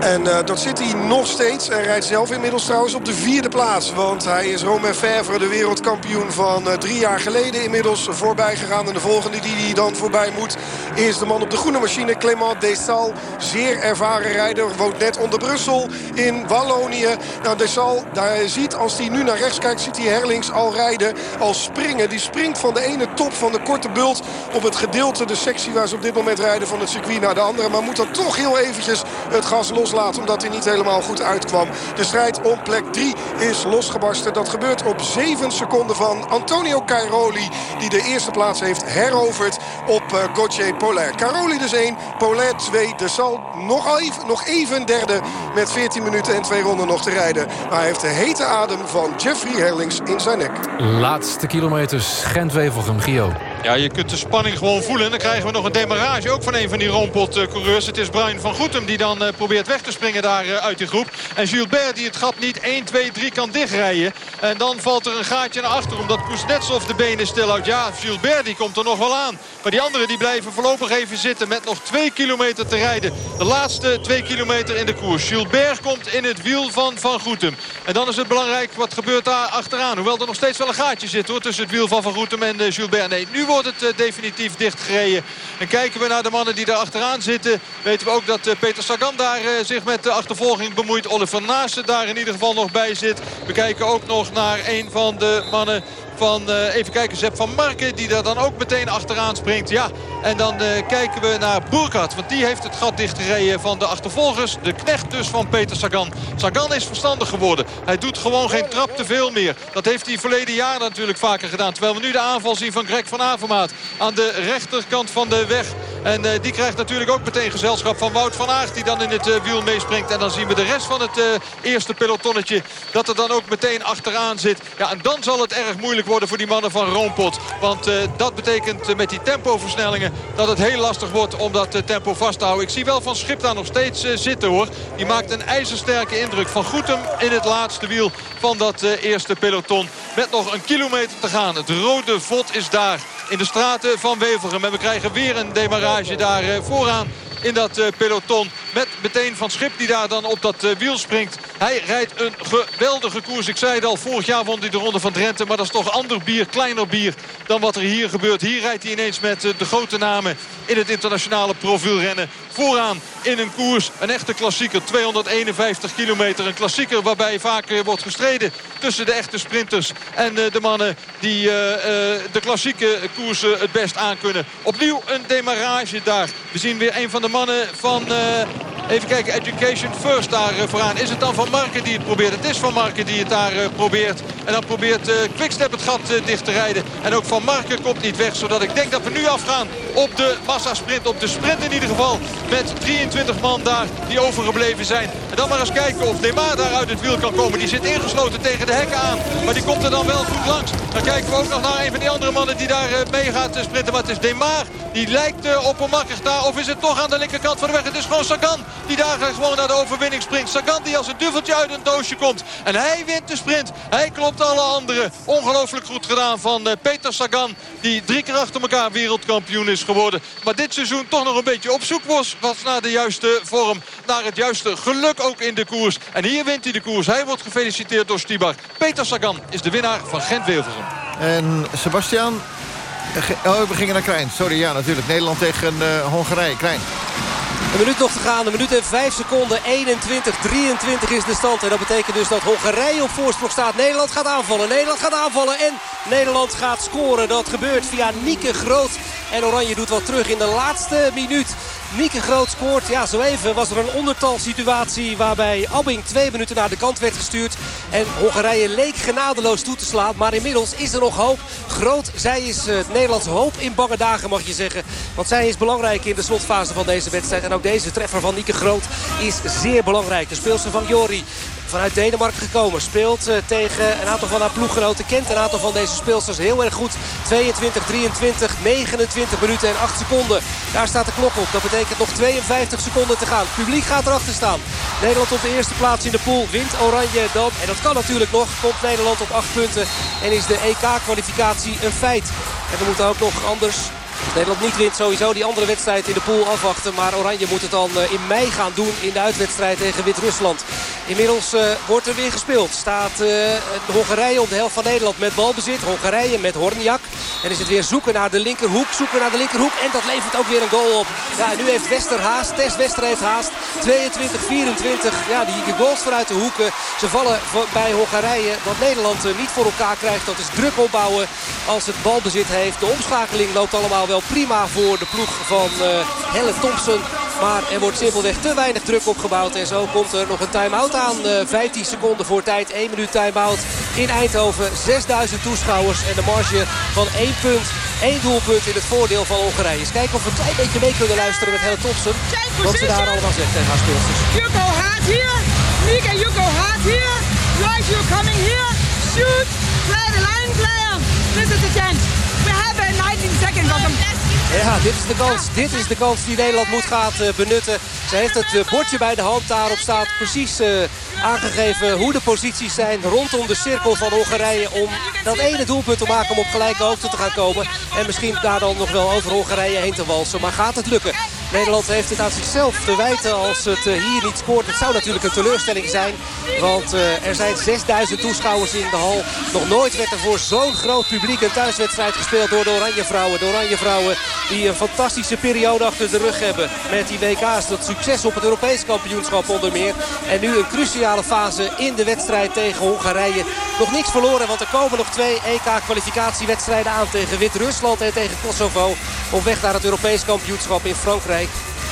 En uh, dat zit hij nog steeds. En rijdt zelf inmiddels trouwens op de vierde plaats. Want hij is Romain Favre, de wereldkampioen van uh, drie jaar geleden... inmiddels voorbij gegaan. En de volgende die hij dan voorbij moet... is de man op de groene machine, Clément Dessal. Zeer ervaren rijder. Woont net onder Brussel in Wallonië. Nou, Dessal, daar ziet, als hij nu naar rechts kijkt... ziet hij Herlings al rijden, al springen. Die springt van de ene top van de korte bult... op het gedeelte, de sectie waar ze op dit moment rijden... van het circuit naar de andere. Maar moet dan toch heel eventjes het gas loslaten... omdat hij niet helemaal goed uitkwam. De strijd om plek 3 is losgebarsten. Dat gebeurt op 7 seconden van Antonio Cairoli... die de eerste plaats heeft heroverd op uh, Gauthier Paulet. Cairoli dus 1, Paulet 2. De Sal nog even, nog even derde met 14 minuten en twee ronden nog te rijden. Maar hij heeft de hete adem van Jeffrey Herlings in zijn nek. Laatste kilometers, Gent-Wevelgem, Gio. Ja, je kunt de spanning gewoon voelen. En dan krijgen we nog een demarrage ook van een van die roompot-coureurs. Het is Brian van Goetem die dan uh, probeert weg te springen daar uh, uit die groep. En Gilbert die het gat niet 1, 2, 3 kan dichtrijden. En dan valt er een gaatje naar achter omdat Kuznetsov de benen stilhoudt. Ja, Gilbert die komt er nog wel aan. Maar die anderen die blijven voorlopig even zitten met nog 2 kilometer te rijden. De laatste 2 kilometer in de koers. Gilbert komt in het wiel van Van Goetem. En dan is het belangrijk wat gebeurt daar achteraan. Hoewel er nog steeds wel een gaatje zit hoor, tussen het wiel van Van Goetem en uh, Gilbert. Nee, nu wordt het uh, definitief dichtgereden. En kijken we naar de mannen die daar achteraan zitten... weten we ook dat uh, Peter Sagan daar uh, zich met de achtervolging bemoeit. Oliver Naasten daar in ieder geval nog bij zit. We kijken ook nog naar een van de mannen van, uh, even kijken, Zep van Marken. Die daar dan ook meteen achteraan springt. Ja, en dan uh, kijken we naar Burkhardt. Want die heeft het gat dichtgereden van de achtervolgers. De knecht dus van Peter Sagan. Sagan is verstandig geworden. Hij doet gewoon geen trap te veel meer. Dat heeft hij verleden jaar natuurlijk vaker gedaan. Terwijl we nu de aanval zien van Greg van Avermaat. Aan de rechterkant van de weg. En uh, die krijgt natuurlijk ook meteen gezelschap van Wout van Aert. Die dan in het wiel meespringt. En dan zien we de rest van het eerste pelotonnetje. Dat er dan ook meteen achteraan zit. Ja, en dan zal het erg moeilijk worden voor die mannen van Roompot. Want uh, dat betekent uh, met die tempoversnellingen dat het heel lastig wordt om dat uh, tempo vast te houden. Ik zie wel Van Schip daar nog steeds zitten hoor. Die maakt een ijzersterke indruk. Van Goetem in het laatste wiel van dat eerste peloton. Met nog een kilometer te gaan. Het rode vod is daar in de straten van Wevelgem. En we krijgen weer een demarrage daar vooraan in dat uh, peloton. Met meteen Van Schip die daar dan op dat uh, wiel springt. Hij rijdt een geweldige koers. Ik zei het al, vorig jaar won hij de Ronde van Drenthe. Maar dat is toch ander bier, kleiner bier dan wat er hier gebeurt. Hier rijdt hij ineens met de grote namen in het internationale profielrennen. Vooraan in een koers, een echte klassieker. 251 kilometer, een klassieker waarbij vaak wordt gestreden tussen de echte sprinters. En de mannen die de klassieke koersen het best aankunnen. Opnieuw een demarrage daar. We zien weer een van de mannen van... Even kijken, Education First daar vooraan. Is het dan Van Marken die het probeert? Het is Van Marken die het daar probeert. En dan probeert Quickstep het gat dicht te rijden. En ook Van Marken komt niet weg. Zodat ik denk dat we nu afgaan op de massasprint. Op de sprint in ieder geval. Met 23 man daar die overgebleven zijn. En dan maar eens kijken of Demar daar uit het wiel kan komen. Die zit ingesloten tegen de hekken aan. Maar die komt er dan wel goed langs. Dan kijken we ook nog naar een van die andere mannen die daar mee gaat sprinten. Maar het is Demar. Die lijkt op een makkig daar. Of is het toch aan de linkerkant van de weg. Het is gewoon Sagan die daar gewoon naar de overwinning springt. Sagan die als een duveltje uit een doosje komt. En hij wint de sprint. Hij klopt alle anderen. Ongelooflijk goed gedaan van Peter Sagan. Die drie keer achter elkaar wereldkampioen is geworden. Maar dit seizoen toch nog een beetje op zoek was, was naar de juiste vorm. Naar het juiste geluk ook in de koers. En hier wint hij de koers. Hij wordt gefeliciteerd door Stibar. Peter Sagan is de winnaar van Gent-Wevelgem. En Sebastian... Oh, we gingen naar Krijn. Sorry, ja, natuurlijk. Nederland tegen uh, Hongarije. Krijn. Een minuut nog te gaan. Een minuut en 5 seconden. 21, 23 is de stand. En dat betekent dus dat Hongarije op voorsprong staat. Nederland gaat aanvallen. Nederland gaat aanvallen. En Nederland gaat scoren. Dat gebeurt via Nieke Groot. En Oranje doet wat terug in de laatste minuut. Mieke Groot scoort. Ja, zo even was er een ondertalsituatie waarbij Abbing twee minuten naar de kant werd gestuurd. En Hongarije leek genadeloos toe te slaan. Maar inmiddels is er nog hoop. Groot, zij is het Nederlandse hoop in bange dagen mag je zeggen. Want zij is belangrijk in de slotfase van deze wedstrijd. En ook deze treffer van Nieke Groot is zeer belangrijk. De speelster van Jori vanuit Denemarken gekomen. Speelt uh, tegen een aantal van haar ploeggenoten. Kent een aantal van deze speelsters heel erg goed. 22, 23, 29 minuten en 8 seconden. Daar staat de klok op. Dat betekent nog 52 seconden te gaan. Het publiek gaat erachter staan. Nederland op de eerste plaats in de pool. Wint Oranje dan. En dat kan natuurlijk nog. Komt Nederland op 8 punten. En is de EK-kwalificatie een feit. En we moeten ook nog anders Nederland niet wint sowieso die andere wedstrijd in de pool afwachten. Maar Oranje moet het dan eh, in mei gaan doen in de uitwedstrijd tegen Wit-Rusland. Inmiddels uh, wordt er weer gespeeld. Staat uh, Hongarije op de helft van Nederland met balbezit. Hongarije met Horniak. En is het weer zoeken naar de linkerhoek. Zoeken naar de linkerhoek. En dat levert ook weer een goal op. Ja, nu heeft Wester haast. Tess Wester heeft haast. 22-24. Ja, die goals vanuit de hoeken. Ze vallen bij Hongarije. Wat Nederland niet voor elkaar krijgt. Dat is druk opbouwen als het balbezit heeft. De omschakeling loopt allemaal wel prima voor de ploeg van uh, Helle Thompson. Maar er wordt simpelweg te weinig druk opgebouwd. En zo komt er nog een time-out aan. Uh, 15 seconden voor tijd. 1 minuut time-out in Eindhoven. 6000 toeschouwers en de marge van 1 punt. 1 doelpunt in het voordeel van Hongarije. Eens kijken of we een klein beetje mee kunnen luisteren met Helle Thompson. Wat ze daar allemaal zegt tegen haar speelsters. You go hard here. Mika, you go hard here. Right, you coming here. Shoot. Play the line player. This is the chance. We have 19 seconds of them. Ja, dit is de kans. Dit is de kans die Nederland moet gaan uh, benutten. Ze heeft het uh, bordje bij de hand. Daarop staat precies uh, aangegeven hoe de posities zijn rondom de cirkel van Hongarije. Om dat ene doelpunt te maken om op gelijke hoogte te gaan komen. En misschien daar dan nog wel over Hongarije heen te walsen. Maar gaat het lukken? Nederland heeft het aan zichzelf te wijten als het hier niet scoort. Het zou natuurlijk een teleurstelling zijn. Want er zijn 6000 toeschouwers in de hal. Nog nooit werd er voor zo'n groot publiek een thuiswedstrijd gespeeld door de Oranje Vrouwen. De Oranje Vrouwen die een fantastische periode achter de rug hebben. Met die WK's, dat succes op het Europees kampioenschap onder meer. En nu een cruciale fase in de wedstrijd tegen Hongarije. Nog niks verloren, want er komen nog twee EK-kwalificatiewedstrijden aan. Tegen Wit-Rusland en tegen Kosovo. Op weg naar het Europees kampioenschap in Frankrijk.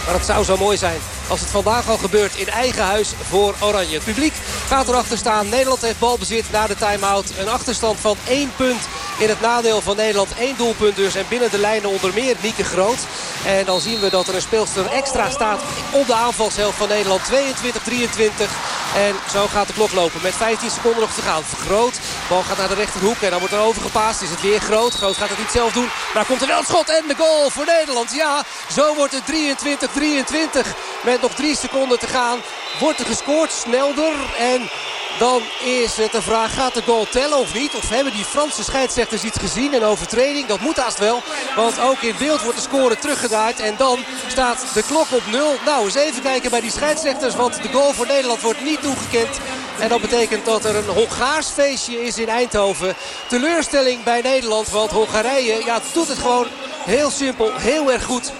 Maar het zou zo mooi zijn als het vandaag al gebeurt in eigen huis voor Oranje. Het publiek gaat erachter staan. Nederland heeft balbezit na de time-out. Een achterstand van één punt in het nadeel van Nederland. Eén doelpunt dus. En binnen de lijnen onder meer Nieke Groot. En dan zien we dat er een speelster extra staat op de aanvalshelft van Nederland. 22-23. En zo gaat de klok lopen met 15 seconden nog te gaan. Groot, bal gaat naar de rechterhoek en dan wordt er overgepaast. Is het weer Groot. Groot gaat het niet zelf doen. Maar komt er wel het schot en de goal voor Nederland. Ja, zo wordt het 23-23. Met nog drie seconden te gaan wordt er gescoord. Snelder en dan is het de vraag, gaat de goal tellen of niet? Of hebben die Franse scheidsrechters iets gezien? Een overtreding, dat moet haast wel. Want ook in beeld wordt de score teruggedraaid. En dan staat de klok op nul. Nou, eens even kijken bij die scheidsrechters. Want de goal voor Nederland wordt niet toegekend. En dat betekent dat er een Hongaars feestje is in Eindhoven. Teleurstelling bij Nederland. Want Hongarije ja, doet het gewoon heel simpel, heel erg goed.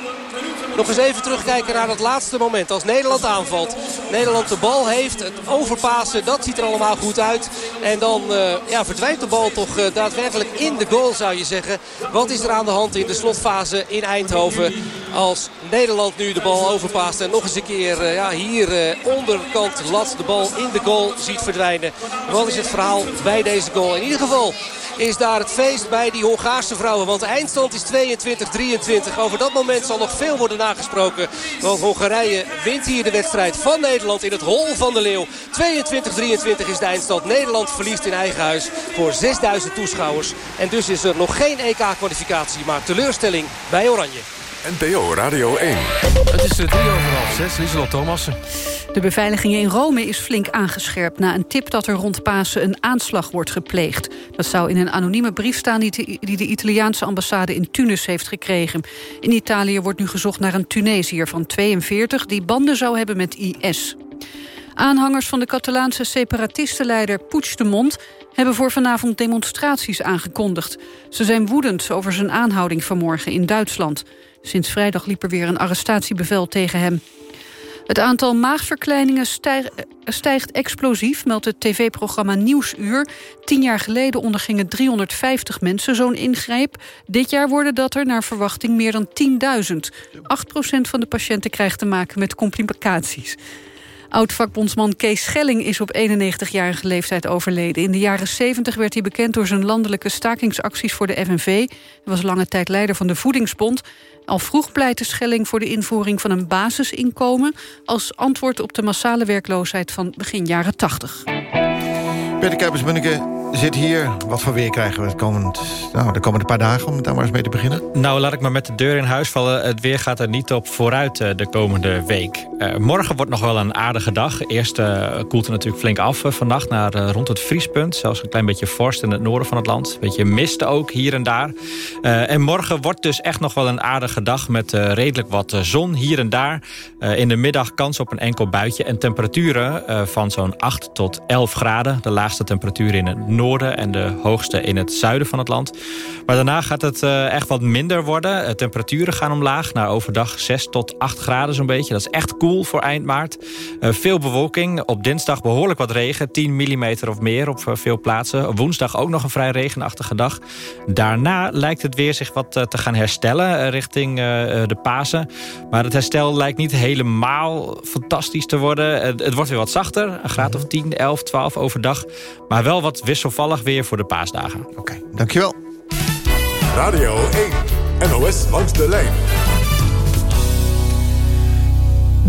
Nog eens even terugkijken naar het laatste moment. Als Nederland aanvalt. Nederland de bal heeft. Het overpassen, dat ziet er allemaal goed uit. En dan uh, ja, verdwijnt de bal toch uh, daadwerkelijk in de goal zou je zeggen. Wat is er aan de hand in de slotfase in Eindhoven? Als Nederland nu de bal overpaast. En nog eens een keer uh, ja, hier onderkant lat de bal in de goal ziet verdwijnen. Wat is het verhaal bij deze goal? In ieder geval is daar het feest bij die Hongaarse vrouwen. Want de eindstand is 22-23. Over dat moment zal nog veel worden nagesproken. Want Hongarije wint hier de wedstrijd van Nederland in het hol van de leeuw. 22-23 is de eindstand. Nederland verliest in eigen huis voor 6000 toeschouwers. En dus is er nog geen EK-kwalificatie, maar teleurstelling bij Oranje. NPO Radio 1. Het is drie over half zes. Lieselot Thomassen. De beveiliging in Rome is flink aangescherpt... na een tip dat er rond Pasen een aanslag wordt gepleegd. Dat zou in een anonieme brief staan... die de Italiaanse ambassade in Tunis heeft gekregen. In Italië wordt nu gezocht naar een Tunesiër van 42... die banden zou hebben met IS. Aanhangers van de Catalaanse separatistenleider Puigdemont hebben voor vanavond demonstraties aangekondigd. Ze zijn woedend over zijn aanhouding vanmorgen in Duitsland. Sinds vrijdag liep er weer een arrestatiebevel tegen hem. Het aantal maagverkleiningen stijgt explosief, meldt het tv-programma Nieuwsuur. Tien jaar geleden ondergingen 350 mensen zo'n ingreep. Dit jaar worden dat er naar verwachting meer dan 10.000. 8% van de patiënten krijgt te maken met complicaties. Oud-vakbondsman Kees Schelling is op 91-jarige leeftijd overleden. In de jaren 70 werd hij bekend door zijn landelijke stakingsacties voor de FNV. Hij was lange tijd leider van de Voedingsbond. Al vroeg pleitte Schelling voor de invoering van een basisinkomen... als antwoord op de massale werkloosheid van begin jaren 80. Peter Kuipers-Munneke zit hier. Wat voor weer krijgen we het komend, nou, de komende paar dagen... om daar maar eens mee te beginnen? Nou, laat ik maar met de deur in huis vallen. Het weer gaat er niet op vooruit uh, de komende week. Uh, morgen wordt nog wel een aardige dag. Eerst uh, koelt het natuurlijk flink af vannacht naar rond het vriespunt. Zelfs een klein beetje vorst in het noorden van het land. Een beetje mist ook hier en daar. en morgen wordt dus echt nog wel een aardige dag... met redelijk wat zon hier en daar. in de middag kans op een enkel buitje. En temperaturen van zo'n 8 tot 11 graden. De laagste temperatuur in het noorden en de hoogste in het zuiden van het land. Maar daarna gaat het uh, echt wat minder worden. De temperaturen gaan omlaag naar overdag 6 tot 8 graden zo'n beetje. Dat is echt cool voor eind maart. Uh, veel bewolking. Op dinsdag behoorlijk wat regen. 10 mm of meer op veel plaatsen. Woensdag ook nog een vrij regenachtige dag. Daarna lijkt het weer zich wat te gaan herstellen richting de Pasen. Maar het herstel lijkt niet helemaal fantastisch te worden. het wordt weer wat zachter. Een graad of 10, 11, 12 overdag. Maar wel wat wissel wisselvallig weer voor de paasdagen. Oké, okay, dankjewel. Radio 1, NOS langs de lijn.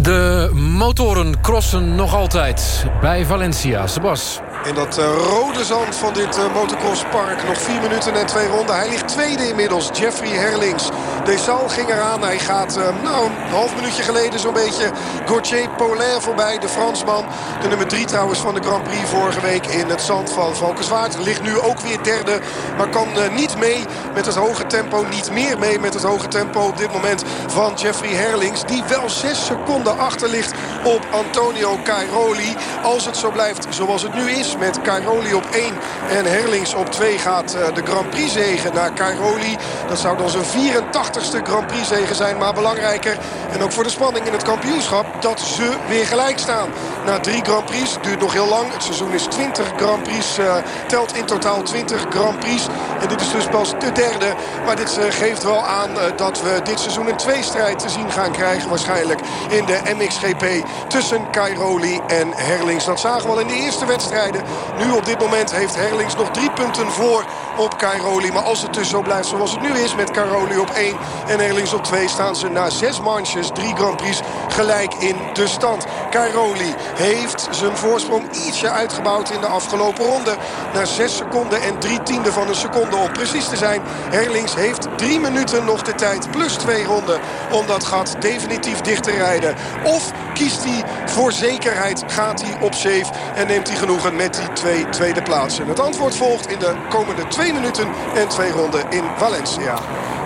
De motoren crossen nog altijd bij Valencia. Sebas. In dat uh, rode zand van dit uh, motocrosspark. Nog vier minuten en twee ronden. Hij ligt tweede inmiddels. Jeffrey Herlings. Desal ging eraan. Hij gaat uh, nou, een half minuutje geleden zo'n beetje Gauthier Paulin voorbij. De Fransman. De nummer drie trouwens van de Grand Prix vorige week in het zand van Valkenswaard. Ligt nu ook weer derde. Maar kan niet mee met het hoge tempo. Niet meer mee met het hoge tempo op dit moment van Jeffrey Herlings. Die wel zes seconden achter ligt op Antonio Cairoli. Als het zo blijft zoals het nu is met Cairoli op 1 en Herlings op 2 gaat eh, de Grand Prix zegen naar Cairoli. Dat zou dan zijn 84ste Grand Prix zegen zijn. Maar belangrijker en ook voor de spanning in het kampioenschap dat ze weer gelijk staan. Na drie Grand Prix, duurt nog heel lang. Het seizoen is 20 Grand Prix, uh, telt in totaal 20 Grand Prix. En dit is dus pas de derde. Maar dit uh, geeft wel aan dat we dit seizoen een tweestrijd te zien gaan krijgen. Waarschijnlijk in de MXGP tussen Cairoli en Herlings. Dat zagen we al in de eerste wedstrijden. Nu op dit moment heeft Herlings nog drie punten voor op Cairoli. Maar als het dus zo blijft zoals het nu is met Cairoli op 1 en Herlings op 2... staan ze na zes manches, drie Grand Prix, gelijk in de stand. Cairoli heeft zijn voorsprong ietsje uitgebouwd in de afgelopen ronde. Na 6 seconden en 3 tiende van een seconde om precies te zijn. Herlings heeft drie minuten nog de tijd plus twee ronden om dat gat definitief dicht te rijden. Of kiest hij voor zekerheid, gaat hij op safe en neemt hij genoegen met die twee tweede plaatsen. Het antwoord volgt in de komende twee minuten en twee ronden in Valencia.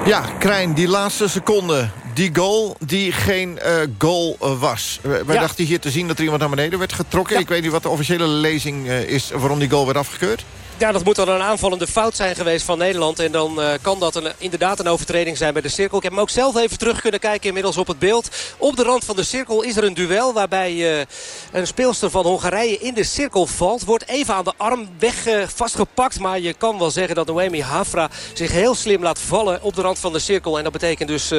Ja, Krijn, die laatste seconde. Die goal die geen uh, goal uh, was. Wij ja. dachten hier te zien dat er iemand naar beneden werd getrokken. Ja. Ik weet niet wat de officiële lezing uh, is waarom die goal werd afgekeurd. Ja, dat moet dan een aanvallende fout zijn geweest van Nederland. En dan uh, kan dat een, inderdaad een overtreding zijn bij de cirkel. Ik heb hem ook zelf even terug kunnen kijken inmiddels op het beeld. Op de rand van de cirkel is er een duel waarbij uh, een speelster van Hongarije in de cirkel valt. Wordt even aan de arm weg uh, vastgepakt. Maar je kan wel zeggen dat Noemi Hafra zich heel slim laat vallen op de rand van de cirkel. En dat betekent dus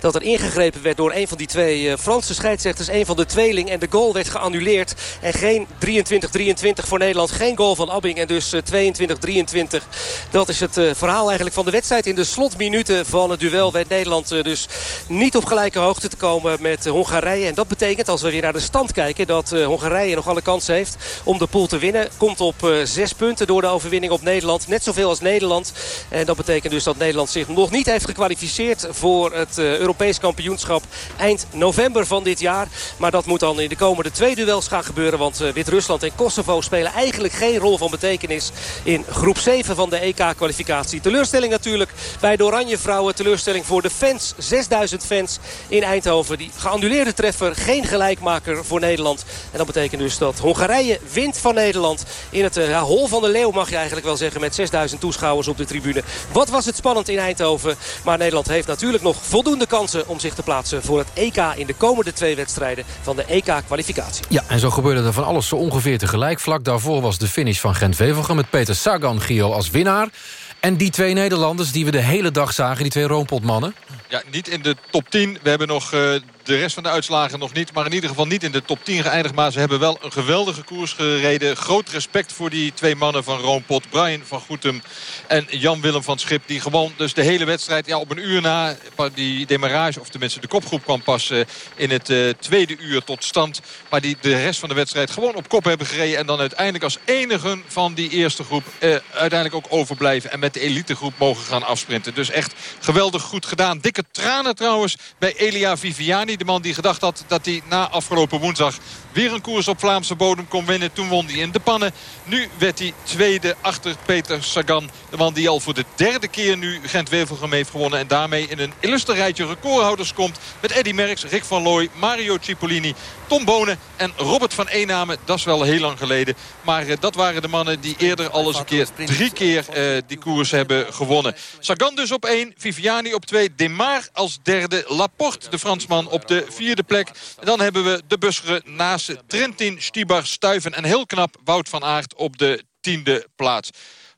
dat er ingegrepen werd door een van die twee Franse scheidsrechters. Een van de tweeling. En de goal werd geannuleerd. En geen 23-23 voor Nederland. Geen goal van Abbing. En dus twee 22-23. Dat is het verhaal eigenlijk van de wedstrijd. In de slotminuten van het duel werd Nederland dus niet op gelijke hoogte te komen met Hongarije. En dat betekent, als we weer naar de stand kijken... dat Hongarije nog alle kans heeft om de pool te winnen. Komt op zes punten door de overwinning op Nederland. Net zoveel als Nederland. En dat betekent dus dat Nederland zich nog niet heeft gekwalificeerd... voor het Europees kampioenschap eind november van dit jaar. Maar dat moet dan in de komende twee duels gaan gebeuren. Want Wit-Rusland en Kosovo spelen eigenlijk geen rol van betekenis in groep 7 van de EK-kwalificatie. Teleurstelling natuurlijk bij de Oranje Vrouwen. Teleurstelling voor de fans. 6000 fans in Eindhoven. Die geannuleerde treffer. Geen gelijkmaker voor Nederland. En dat betekent dus dat Hongarije wint van Nederland. In het ja, hol van de leeuw mag je eigenlijk wel zeggen. Met 6000 toeschouwers op de tribune. Wat was het spannend in Eindhoven. Maar Nederland heeft natuurlijk nog voldoende kansen om zich te plaatsen voor het EK in de komende twee wedstrijden van de EK-kwalificatie. Ja, en zo gebeurde er van alles zo ongeveer tegelijk. Vlak daarvoor was de finish van Gent-Wevelgem met Peter Sagan Gio als winnaar. En die twee Nederlanders die we de hele dag zagen, die twee roompotmannen. Ja, niet in de top 10. We hebben nog uh, de rest van de uitslagen nog niet. Maar in ieder geval niet in de top 10 geëindigd. Maar ze hebben wel een geweldige koers gereden. Groot respect voor die twee mannen van Roompot. Brian van Goetem en Jan-Willem van Schip. Die gewoon dus de hele wedstrijd ja, op een uur na die demarrage... of tenminste de kopgroep kwam pas uh, in het uh, tweede uur tot stand. Maar die de rest van de wedstrijd gewoon op kop hebben gereden. En dan uiteindelijk als enigen van die eerste groep uh, uiteindelijk ook overblijven. En met de elitegroep mogen gaan afsprinten. Dus echt geweldig goed gedaan. Dikke tranen trouwens bij Elia Viviani. De man die gedacht had dat hij na afgelopen woensdag weer een koers op Vlaamse bodem kon winnen. Toen won hij in de pannen. Nu werd hij tweede achter Peter Sagan. De man die al voor de derde keer nu Gent-Wevelgem heeft gewonnen. En daarmee in een illustre rijtje recordhouders komt. Met Eddy Merckx, Rick van Looy, Mario Cipollini, Tom Bonen en Robert van Eename. Dat is wel heel lang geleden. Maar uh, dat waren de mannen die eerder al eens een keer drie keer uh, die koers hebben gewonnen. Sagan dus op één, Viviani op twee, Demar als derde, Laporte, de Fransman, op de vierde plek. En dan hebben we de busseren naast Trentin, Stibar, Stuiven en heel knap Wout van Aert op de tiende plaats.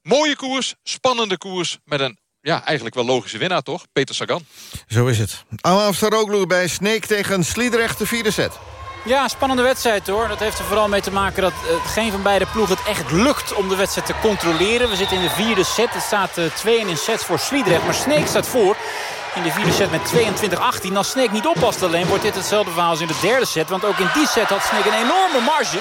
Mooie koers, spannende koers met een ja, eigenlijk wel logische winnaar, toch? Peter Sagan. Zo is het. Alain Saroglu bij Sneek tegen Sliedrecht, de vierde set. Ja, spannende wedstrijd hoor. Dat heeft er vooral mee te maken dat uh, geen van beide ploegen het echt lukt om de wedstrijd te controleren. We zitten in de vierde set. Het staat 2-1 uh, in sets voor Sliedrecht. Maar Sneek staat voor in de vierde set met 22-18. Als Sneek niet oppast alleen wordt dit hetzelfde verhaal als in de derde set. Want ook in die set had Sneek een enorme marge.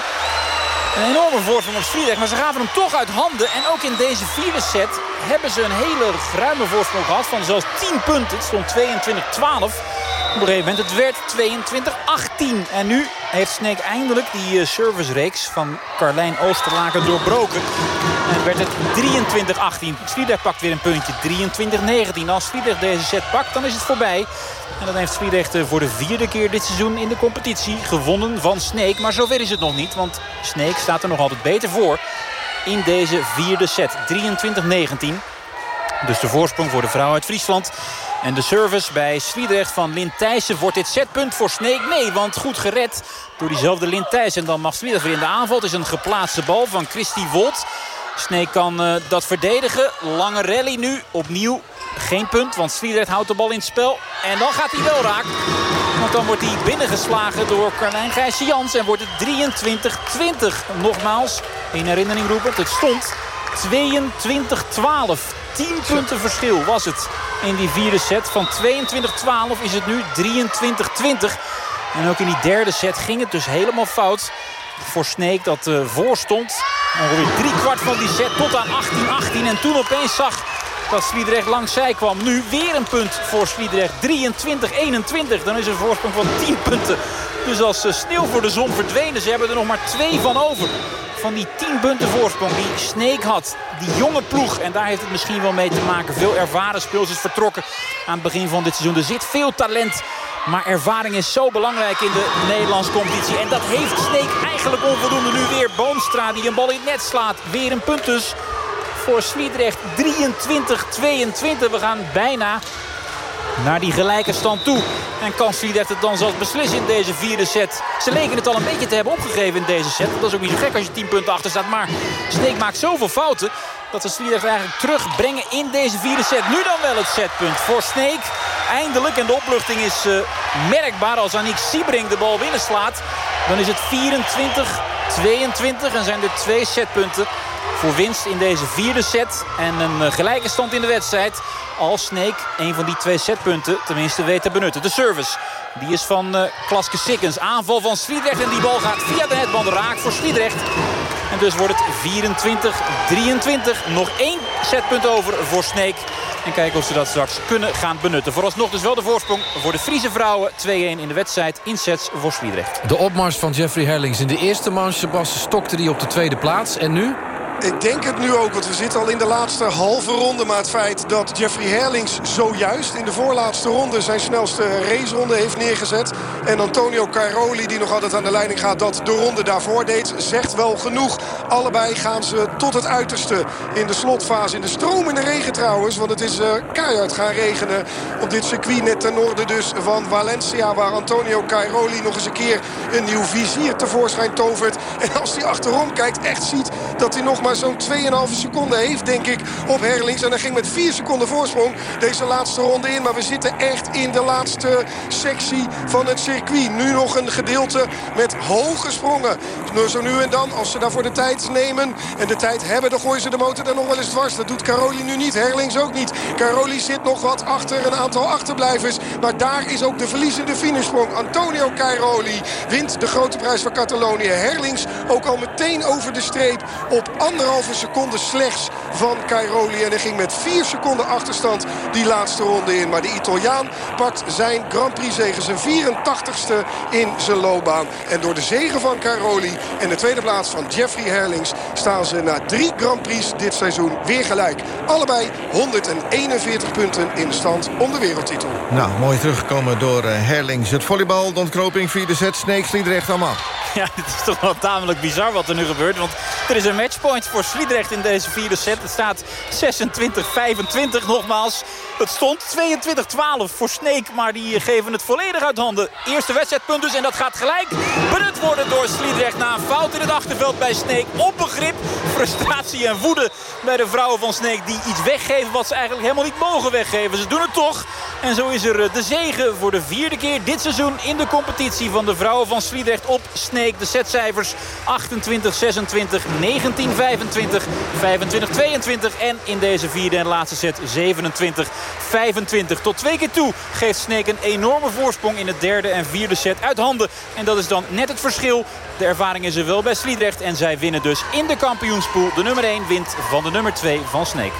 Een enorme voorsprong op Sliedrecht. Maar ze gaven hem toch uit handen. En ook in deze vierde set hebben ze een hele ruime voorsprong gehad. Van zelfs 10 punten. Het stond 22-12. Op een gegeven moment, het werd 22-18. En nu heeft Sneek eindelijk die uh, servicereeks van Carlijn Oosterlaken doorbroken. En werd het 23-18. Sliedrecht pakt weer een puntje. 23-19. Als Sliedrecht deze set pakt, dan is het voorbij. En dan heeft Sliedrecht voor de vierde keer dit seizoen in de competitie gewonnen van Sneek. Maar zover is het nog niet, want Sneek staat er nog altijd beter voor in deze vierde set. 23-19. Dus de voorsprong voor de vrouw uit Friesland. En de service bij Sliedrecht van Lint Thijssen. Wordt dit setpunt voor Sneek? Nee, want goed gered door diezelfde Lint Thijssen. En dan mag Sliedrecht weer in de aanval. Het is een geplaatste bal van Christy Wolt. Sneek kan uh, dat verdedigen. Lange rally nu. Opnieuw geen punt, want Sliedrecht houdt de bal in het spel. En dan gaat hij wel raak. Want dan wordt hij binnengeslagen door Carlijn Gijsje Jans. En wordt het 23-20. Nogmaals, in herinnering roepend. Het stond 22-12. 10 punten verschil was het in die vierde set. Van 22-12 is het nu 23-20. En ook in die derde set ging het dus helemaal fout voor Sneek dat uh, voor stond. Ongeveer drie kwart van die set tot aan 18-18. En toen opeens zag dat Sliedrecht langs zij kwam. Nu weer een punt voor Sliedrecht. 23-21. Dan is er een voorsprong van 10 punten. Dus als uh, sneeuw voor de zon verdwenen. Ze hebben er nog maar twee van over. Van die 10 punten voorsprong die Sneek had. Die jonge ploeg. En daar heeft het misschien wel mee te maken. Veel ervaren speels is vertrokken aan het begin van dit seizoen. Er zit veel talent. Maar ervaring is zo belangrijk in de Nederlandse competitie. En dat heeft Sneek eigenlijk onvoldoende. Nu weer Boomstra die een bal in het net slaat. Weer een punt dus voor Sliedrecht. 23-22. We gaan bijna naar die gelijke stand toe. En kan Sliedrecht het dan zelfs beslissen in deze vierde set. Ze leken het al een beetje te hebben opgegeven in deze set. Dat is ook niet zo gek als je 10 punten achter staat. Maar Sneek maakt zoveel fouten dat ze Sliedrecht eigenlijk terugbrengen in deze vierde set. Nu dan wel het setpunt voor Sneek. Eindelijk. En de opluchting is uh, merkbaar als Anik Siebring de bal binnenslaat. Dan is het 24-22 en zijn er twee setpunten voor winst in deze vierde set. En een uh, gelijke stand in de wedstrijd. Als Sneek een van die twee setpunten tenminste weet te benutten. De service. Die is van uh, Klaske Sikkens. Aanval van Sliedrecht. En die bal gaat via de netband raak voor Sliedrecht. En dus wordt het 24-23. Nog één setpunt over voor Sneek. En kijken of ze dat straks kunnen gaan benutten. Vooralsnog dus wel de voorsprong voor de Friese vrouwen. 2-1 in de wedstrijd in sets voor Sliedrecht. De opmars van Jeffrey Herlings. In de eerste manche Sebastian stokte hij op de tweede plaats. En nu? Ik denk het nu ook, want we zitten al in de laatste halve ronde. Maar het feit dat Jeffrey Herlings zojuist in de voorlaatste ronde... zijn snelste raceronde heeft neergezet. En Antonio Cairoli, die nog altijd aan de leiding gaat... dat de ronde daarvoor deed, zegt wel genoeg. Allebei gaan ze tot het uiterste in de slotfase. In de stromende regen trouwens, want het is uh, keihard gaan regenen... op dit circuit net ten noorden dus van Valencia... waar Antonio Cairoli nog eens een keer een nieuw vizier tevoorschijn tovert. En als hij achterom kijkt, echt ziet dat hij nog maar zo'n 2,5 seconden heeft, denk ik, op Herlings. En hij ging met 4 seconden voorsprong deze laatste ronde in. Maar we zitten echt in de laatste sectie van het circuit. Nu nog een gedeelte met hoge sprongen. Nou, Zo nu en dan, als ze daarvoor de tijd nemen en de tijd hebben... dan gooien ze de motor er nog wel eens dwars. Dat doet Caroli nu niet, Herlings ook niet. Caroli zit nog wat achter een aantal achterblijvers. Maar daar is ook de verliezende finishsprong. Antonio Cairoli wint de grote prijs van Catalonië. Herlings ook al meteen over de streep op anderhalve seconde slechts van Cairoli. En hij ging met vier seconden achterstand die laatste ronde in. Maar de Italiaan pakt zijn Grand Prix zegen, zijn 84ste in zijn loopbaan. En door de zegen van Cairoli en de tweede plaats van Jeffrey Herlings... staan ze na drie Grand Prix dit seizoen weer gelijk. Allebei 141 punten in stand om de wereldtitel. Nou, mooi teruggekomen door eh, Herlings. Het volleybal, de ontknoping, vierde set, Sneek, Sliedrecht allemaal. Ja, het is toch wel tamelijk bizar wat er nu gebeurt. Want er is een matchpoint voor Sliedrecht in deze vierde set. Het staat 26-25 nogmaals. Het stond 22-12 voor Sneek, maar die geven het volledig uit handen. Eerste wedstrijdpunt dus en dat gaat gelijk benut worden door Sliedrecht... na een fout in het achterveld bij Sneek. Onbegrip, frustratie en woede bij de vrouwen van Sneek... die iets weggeven wat ze eigenlijk helemaal niet mogen weggeven. Ze doen het toch. En zo is er eh, de zegen voor de vierde keer dit seizoen... in de competitie van de vrouwen van Sliedrecht op Sneek. De setcijfers 28-26, 19-25, 25-22... en in deze vierde en laatste set 27 25. Tot twee keer toe geeft Sneek een enorme voorsprong in het derde en vierde set uit handen. En dat is dan net het verschil. De ervaring is er wel bij Sliedrecht en zij winnen dus in de kampioenspool. De nummer 1 wint van de nummer 2 van Sneek.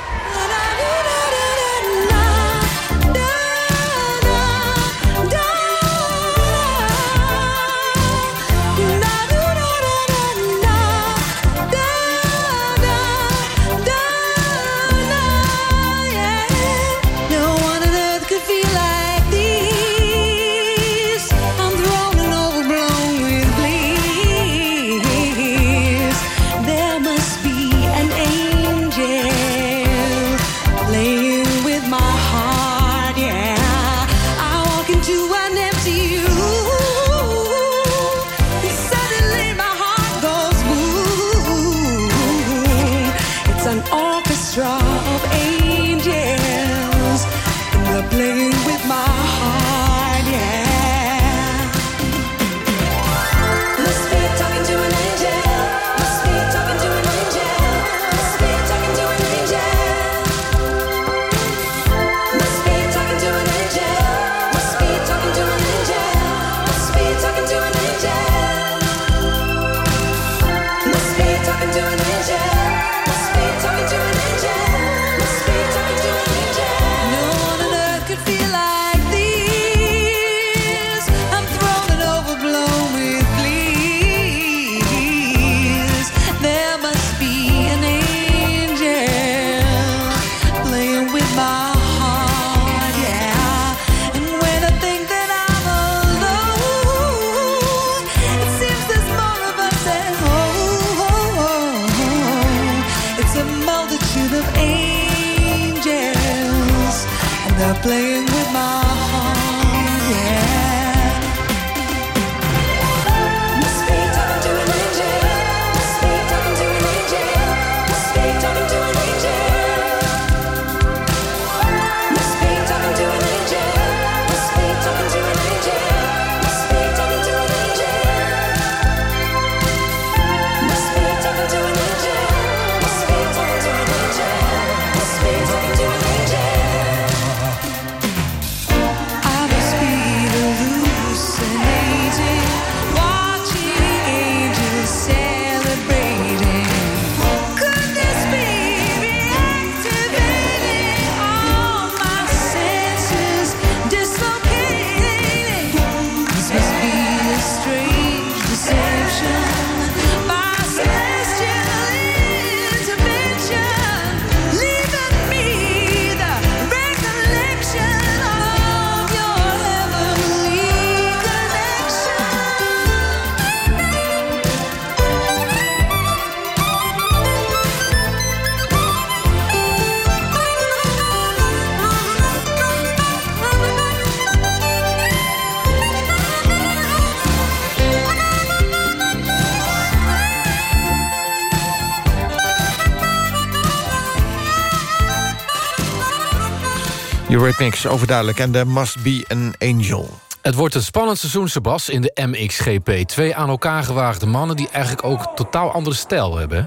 Eurythmics, overduidelijk. En there must be an angel. Het wordt een spannend seizoen, Sebas, in de MXGP. Twee aan elkaar gewaagde mannen die eigenlijk ook totaal andere stijl hebben. hè?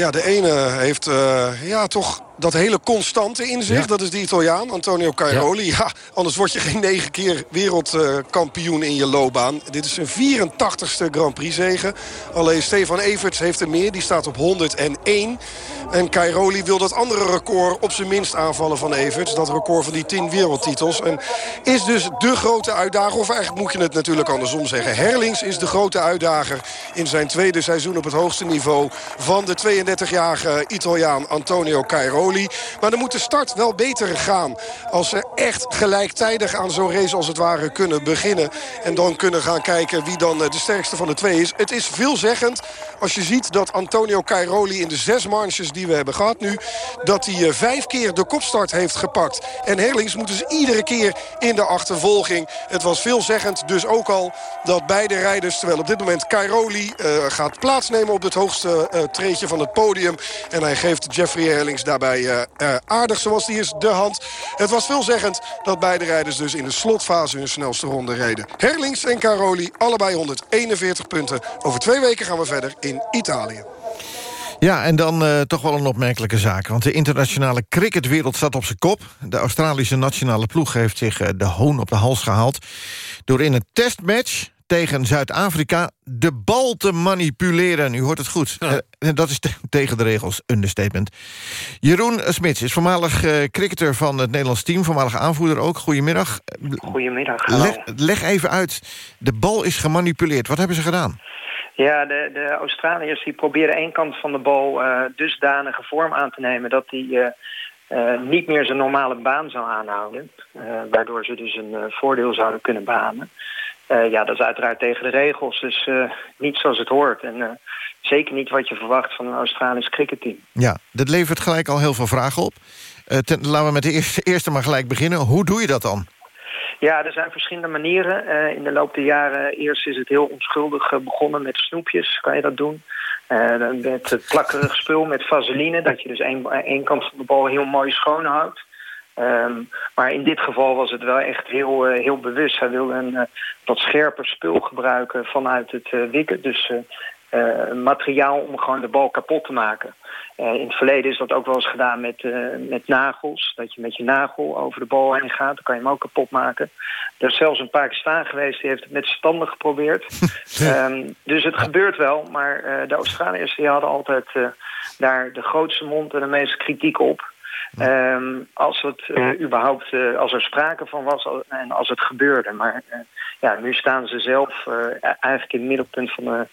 Ja, de ene heeft eh, ja, toch dat hele constante in zich. Dat is de Italiaan, Antonio Cairoli. Ja. anders word je geen negen keer wereldkampioen in je loopbaan. Dit is zijn 84ste Grand Prix zegen. Alleen Stefan Everts heeft er meer. Die staat op 101. En Cairoli wil dat andere record op zijn minst aanvallen van Everts. Dat record van die 10 wereldtitels. En is dus de grote uitdager. Of eigenlijk moet je het natuurlijk andersom zeggen. Herlings is de grote uitdager in zijn tweede seizoen op het hoogste niveau... van de 32-jarige Italiaan Antonio Cairoli. Maar dan moet de start wel beter gaan. Als ze echt gelijktijdig aan zo'n race als het ware kunnen beginnen. En dan kunnen gaan kijken wie dan eh, de sterkste van de twee is. Het is veelzeggend als je ziet dat Antonio Cairoli in de zes marches die we hebben gehad nu... dat hij eh, vijf keer de kopstart heeft gepakt. En Herlings moet dus iedere keer in de achtervolging. Het was veelzeggend dus ook al dat beide rijders... terwijl op dit moment Cairoli eh, gaat plaatsnemen op het hoogste uh, treedje van het podium. En hij geeft Jeffrey Herlings daarbij uh, uh, aardig zoals die is de hand. Het was veelzeggend dat beide rijders dus in de slotfase hun snelste ronde reden. Herlings en Caroli, allebei 141 punten. Over twee weken gaan we verder in Italië. Ja, en dan uh, toch wel een opmerkelijke zaak. Want de internationale cricketwereld staat op zijn kop. De Australische nationale ploeg heeft zich de hoon op de hals gehaald... door in een testmatch tegen Zuid-Afrika de bal te manipuleren. U hoort het goed. Ja. Uh, dat is te tegen de regels, understatement. Jeroen Smits is voormalig uh, cricketer van het Nederlands team... voormalig aanvoerder ook. Goedemiddag. Goedemiddag. Leg, leg even uit. De bal is gemanipuleerd. Wat hebben ze gedaan? Ja, de, de Australiërs die proberen één kant van de bal uh, dusdanige vorm aan te nemen... dat die uh, uh, niet meer zijn normale baan zou aanhouden. waardoor ze dus een voordeel zouden kunnen banen. Ja, dat is uiteraard tegen de regels. Dus niet zoals het hoort. En zeker niet wat je verwacht van een Australisch cricketteam. Ja, dat levert gelijk al heel veel vragen op. Ten, laten we met de eerste, eerste maar gelijk beginnen. Hoe doe je dat dan? Ja, er zijn verschillende manieren. In de loop der jaren, eerst is het heel onschuldig begonnen met snoepjes, kan je dat doen. Met het plakkerig spul, met vaseline, dat je dus één, één kant van de bal heel mooi schoon houdt. Um, maar in dit geval was het wel echt heel, heel bewust. Hij wilde een wat scherper spul gebruiken vanuit het wicket. Dus materiaal om gewoon de bal kapot te maken. Uh, in het verleden is dat ook wel eens gedaan met, uh, met nagels. Dat je met je nagel over de bal heen gaat. Dan kan je hem ook kapot maken. Er is zelfs een Pakistan geweest die heeft het met standen geprobeerd. um, dus het gebeurt wel. Maar uh, de Australiërs die hadden altijd daar de grootste mond en de meeste kritiek op. Um, als het uh, überhaupt, uh, als er sprake van was en als het gebeurde. Maar uh, ja, nu staan ze zelf eigenlijk in het middelpunt van de,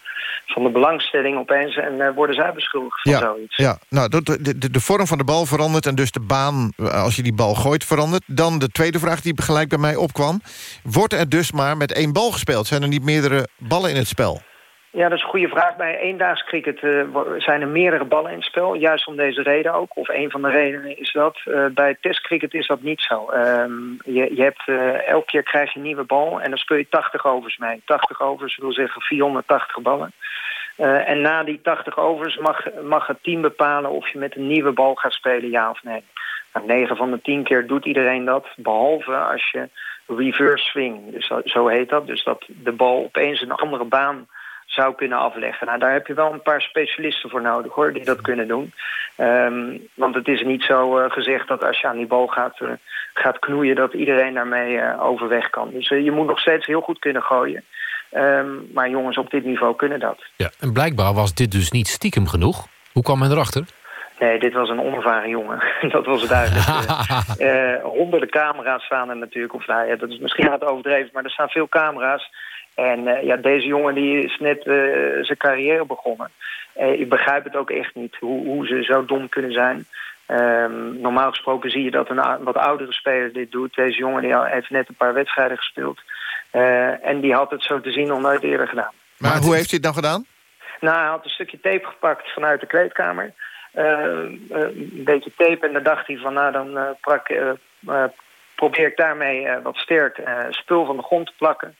van de belangstelling opeens en worden zij beschuldigd van ja, zoiets. Ja, nou, de, de, de vorm van de bal verandert en dus de baan, als je die bal gooit, verandert. Dan de tweede vraag die gelijk bij mij opkwam. Wordt er dus maar met één bal gespeeld? Zijn er niet meerdere ballen in het spel? Ja, dat is een goede vraag. Bij eendaags cricket uh, zijn er meerdere ballen in het spel. Juist om deze reden ook. Of een van de redenen is dat. Uh, bij testcricket is dat niet zo. Um, je, je hebt, uh, elke keer krijg je een nieuwe bal en dan speel je 80 overs mee. 80 overs wil zeggen 480 ballen. en na die 80 overs mag, mag het team bepalen of je met een nieuwe bal gaat spelen, ja of nee. Nou, 9 van de 10 keer doet iedereen dat. Behalve als je reverse swing, dus zo heet dat. Dus dat de bal opeens een andere baan zou kunnen afleggen. Nou, daar heb je wel een paar specialisten voor nodig, hoor, die dat kunnen doen. Um, want het is niet zo uh, gezegd dat als je aan die bal gaat, uh, gaat knoeien... dat iedereen daarmee uh, overweg kan. Dus je moet nog steeds heel goed kunnen gooien. Um, maar jongens op dit niveau kunnen dat. Ja, en blijkbaar was dit dus niet stiekem genoeg. Hoe kwam men erachter? Nee, dit was een onervaren jongen. dat was duidelijk. uh, honderden camera's staan er natuurlijk. Of nou ja, dat is misschien wat overdreven, maar er staan veel camera's. En uh, ja, deze jongen die is net uh, zijn carrière begonnen. Uh, ik begrijp het ook echt niet, hoe, hoe ze zo dom kunnen zijn. Um, normaal gesproken zie je dat een wat oudere speler dit doet. Deze jongen die heeft net een paar wedstrijden gespeeld. en die had het zo te zien nog nooit eerder gedaan. Maar hoe heeft hij het dan gedaan? Nou, hij had een stukje tape gepakt vanuit de kleedkamer. een beetje tape en dan dacht hij van, nou dan prak, probeer ik daarmee wat sterk spul van de grond te plakken.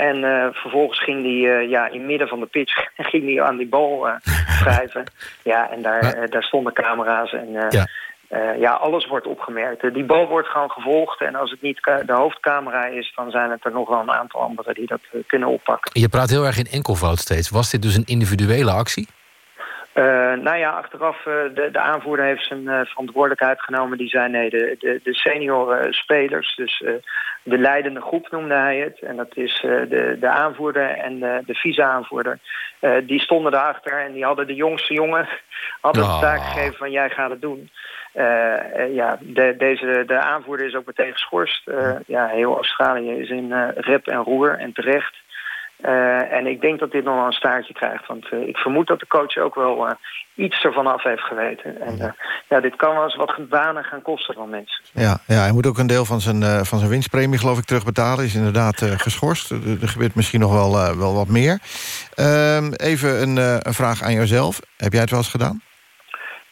En uh, vervolgens ging hij uh, ja, in het midden van de pitch ging die aan die bal uh, schrijven. ja, en daar, daar stonden camera's. En ja. eh, ja, alles wordt opgemerkt. Eh, die bal wordt gewoon gevolgd. En als het niet de hoofdcamera is, dan zijn het er nog wel een aantal anderen die dat eh, kunnen oppakken. Je praat heel erg in enkelvoud steeds. Was dit dus een individuele actie? Eh, nou ja, achteraf, uh, de, de aanvoerder heeft zijn uh, verantwoordelijkheid genomen. Die zei nee, de, de, de senior spelers, dus de leidende groep noemde hij het. En dat is de, de aanvoerder en de, de vice-aanvoerder. die stonden daarachter en die hadden de jongste jongen hadden Ah. de taak gegeven van jij gaat het doen. ja, de, deze, de aanvoerder is ook meteen geschorst. ja, heel Australië is in rep en roer en terecht. Uh, en ik denk dat dit nog wel een staartje krijgt. Want uh, ik vermoed dat de coach ook wel uh, iets ervan af heeft geweten. En ja, dit kan wel eens wat banen gaan kosten van mensen. Ja, ja hij moet ook een deel van zijn, van zijn winstpremie geloof ik terugbetalen. Is inderdaad geschorst. Er, er, gebeurt misschien nog wel, wel wat meer. Ehm, even een, een vraag aan jouzelf. Heb jij het wel eens gedaan?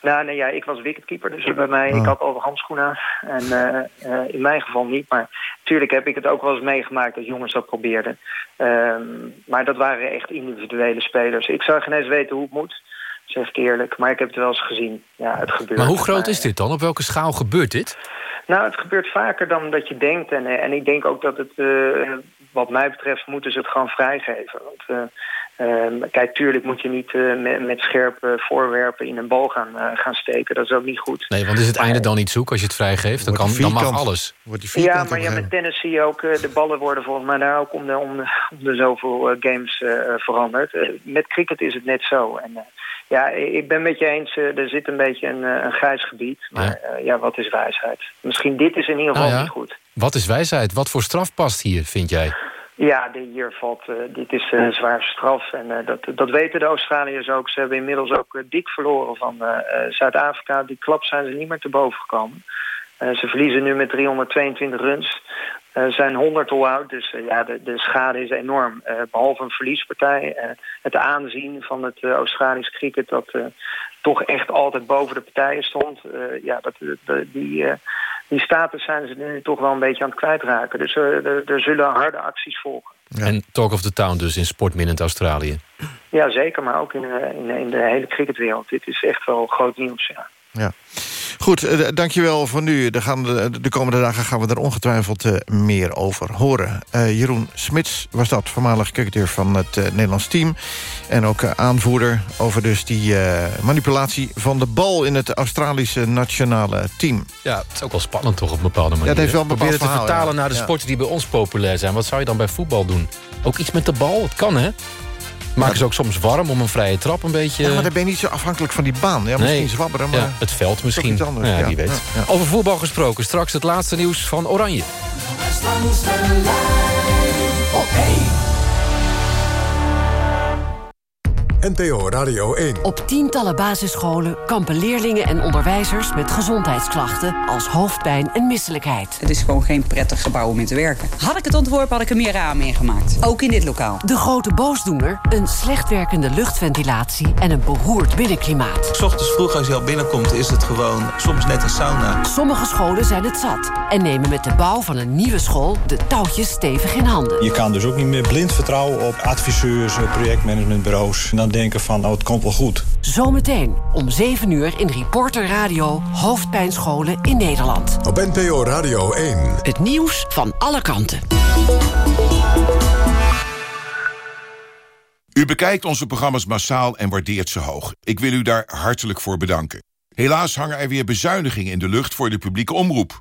Nou, nee, ja, ik was wicketkeeper, dus bij mij, ik had al handschoenen. En uh, uh, in mijn geval niet, maar natuurlijk heb ik het ook wel eens meegemaakt dat jongens dat probeerden. Um, maar dat waren echt individuele spelers. Ik zou geen eens weten hoe het moet, zeg ik eerlijk. Maar ik heb het wel eens gezien. Ja, het gebeurt. Maar hoe groot is dit dan? Op welke schaal gebeurt dit? Nou, het gebeurt vaker dan dat je denkt. En, en ik denk ook dat het, uh, wat mij betreft, moeten ze het gewoon vrijgeven. Want uh, kijk, tuurlijk moet je niet uh, met, met, scherpe voorwerpen in een bal gaan, uh, gaan steken. Dat is ook niet goed. Nee, want is het einde dan niet zoek als je het vrijgeeft? Dan, kan, dan mag alles. ja, maar ja, met tennis zie je ook... eh, de ballen worden volgens mij daar ook om de, om de, om de zoveel games eh, veranderd. Eh, met cricket is het net zo. En, eh, ja, ik ben met je eens, eh, er zit een beetje een, een grijs gebied. Maar ja. ja. wat is wijsheid? Misschien dit is in ieder geval nou ja. niet goed. Wat is wijsheid? Wat voor straf past hier, vind jij? Ja, hier valt, uh, dit is een zwaar straf. En uh, dat, dat weten de Australiërs ook. Ze hebben inmiddels ook dik verloren van Zuid-Afrika. Die klap zijn ze niet meer te boven gekomen. ze verliezen nu met 322 runs. Zijn 100 all out, dus ja, de, de schade is enorm. behalve een verliespartij. het aanzien van het Australisch cricket dat toch echt altijd boven de partijen stond. ja, dat, die die status zijn ze nu toch wel een beetje aan het kwijtraken. Dus er, er, er zullen harde acties volgen. Ja. En Talk of the Town dus in sportminnend Australië. Ja, zeker. Maar ook in, in, in de hele cricketwereld. Dit is echt wel groot nieuws, ja. Ja. Goed, uh, dankjewel voor nu. De, gaan de, de, komende dagen gaan we er ongetwijfeld uh, meer over horen. Uh, Jeroen Smits was dat, voormalig cricketer van het Nederlands team. En ook aanvoerder over dus die manipulatie van de bal... in het Australische nationale team. Ja, het is ook wel spannend toch op een bepaalde manier. Ja, het heeft wel een Proberen te verhaal, vertalen ja. naar de ja. sporten die bij ons populair zijn. Wat zou je dan bij voetbal doen? Ook iets met de bal? Het kan, hè? Maken ze ook soms warm om een vrije trap een beetje... Ja, maar dan ben je niet zo afhankelijk van die baan. Ja, misschien Nee. zwabberen, maar... Ja, het veld misschien. iets anders, Ja, ja. wie weet. Ja, ja. Over voetbal gesproken. Straks het laatste nieuws van Oranje. Op NPO Radio 1. Op tientallen basisscholen kampen leerlingen en onderwijzers met gezondheidsklachten als hoofdpijn en misselijkheid. Het is gewoon geen prettig gebouw om in te werken. Had ik het ontworpen, had ik er meer ramen in gemaakt. Ook in dit lokaal. De grote boosdoener, een slecht werkende luchtventilatie en een beroerd binnenklimaat. S ochtends vroeg als je al binnenkomt is het gewoon soms net een sauna. Sommige scholen zijn het zat en nemen met de bouw van een nieuwe school de touwtjes stevig in handen. Je kan dus ook niet meer blind vertrouwen op adviseurs, projectmanagementbureaus. En denken van, oh, het komt wel goed. Zometeen om 7 uur in Reporter Radio Hoofdpijnscholen in Nederland. Op NPO Radio 1. Het nieuws van alle kanten. U bekijkt onze programma's massaal en waardeert ze hoog. Ik wil u daar hartelijk voor bedanken. Helaas hangen er weer bezuinigingen in de lucht voor de publieke omroep.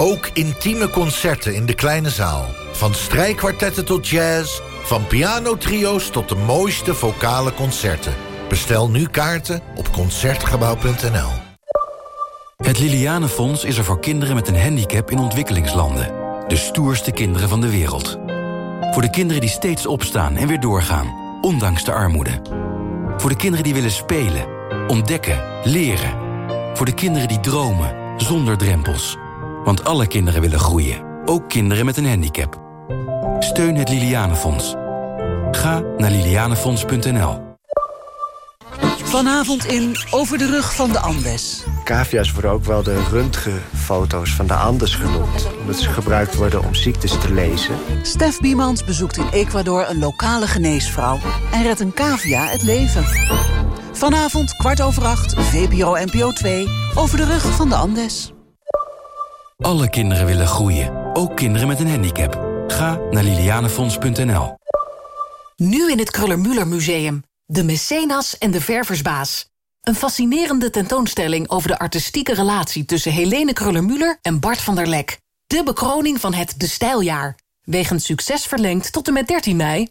Ook intieme concerten in de kleine zaal. Van strijkkwartetten tot jazz, van pianotrio's tot de mooiste vocale concerten. Bestel nu kaarten op Concertgebouw.nl. Het Lilianenfonds is er voor kinderen met een handicap in ontwikkelingslanden. De stoerste kinderen van de wereld. Voor de kinderen die steeds opstaan en weer doorgaan, ondanks de armoede. Voor de kinderen die willen spelen, ontdekken, leren. Voor de kinderen die dromen, zonder drempels. Want alle kinderen willen groeien. ook kinderen met een handicap. Steun het Lilianenfonds. Ga naar lilianenfonds.nl. Vanavond in Over de Rug van de Andes. Cavia's worden ook wel de röntgenfoto's van de Andes genoemd... omdat ze gebruikt worden om ziektes te lezen. Stef Biemans bezoekt in Ecuador een lokale geneesvrouw... en redt een cavia het leven. Vanavond kwart over acht, VPRO NPO 2, Over de Rug van de Andes. Alle kinderen willen groeien, ook kinderen met een handicap. Ga naar lilianenfonds.nl. Nu in het Kruller-Müller Museum. De Mecenas en de Verversbaas. Een fascinerende tentoonstelling over de artistieke relatie... tussen Helene Kruller-Müller en Bart van der Lek. De bekroning van het De Stijljaar. Wegens succes verlengd tot en met 13 mei.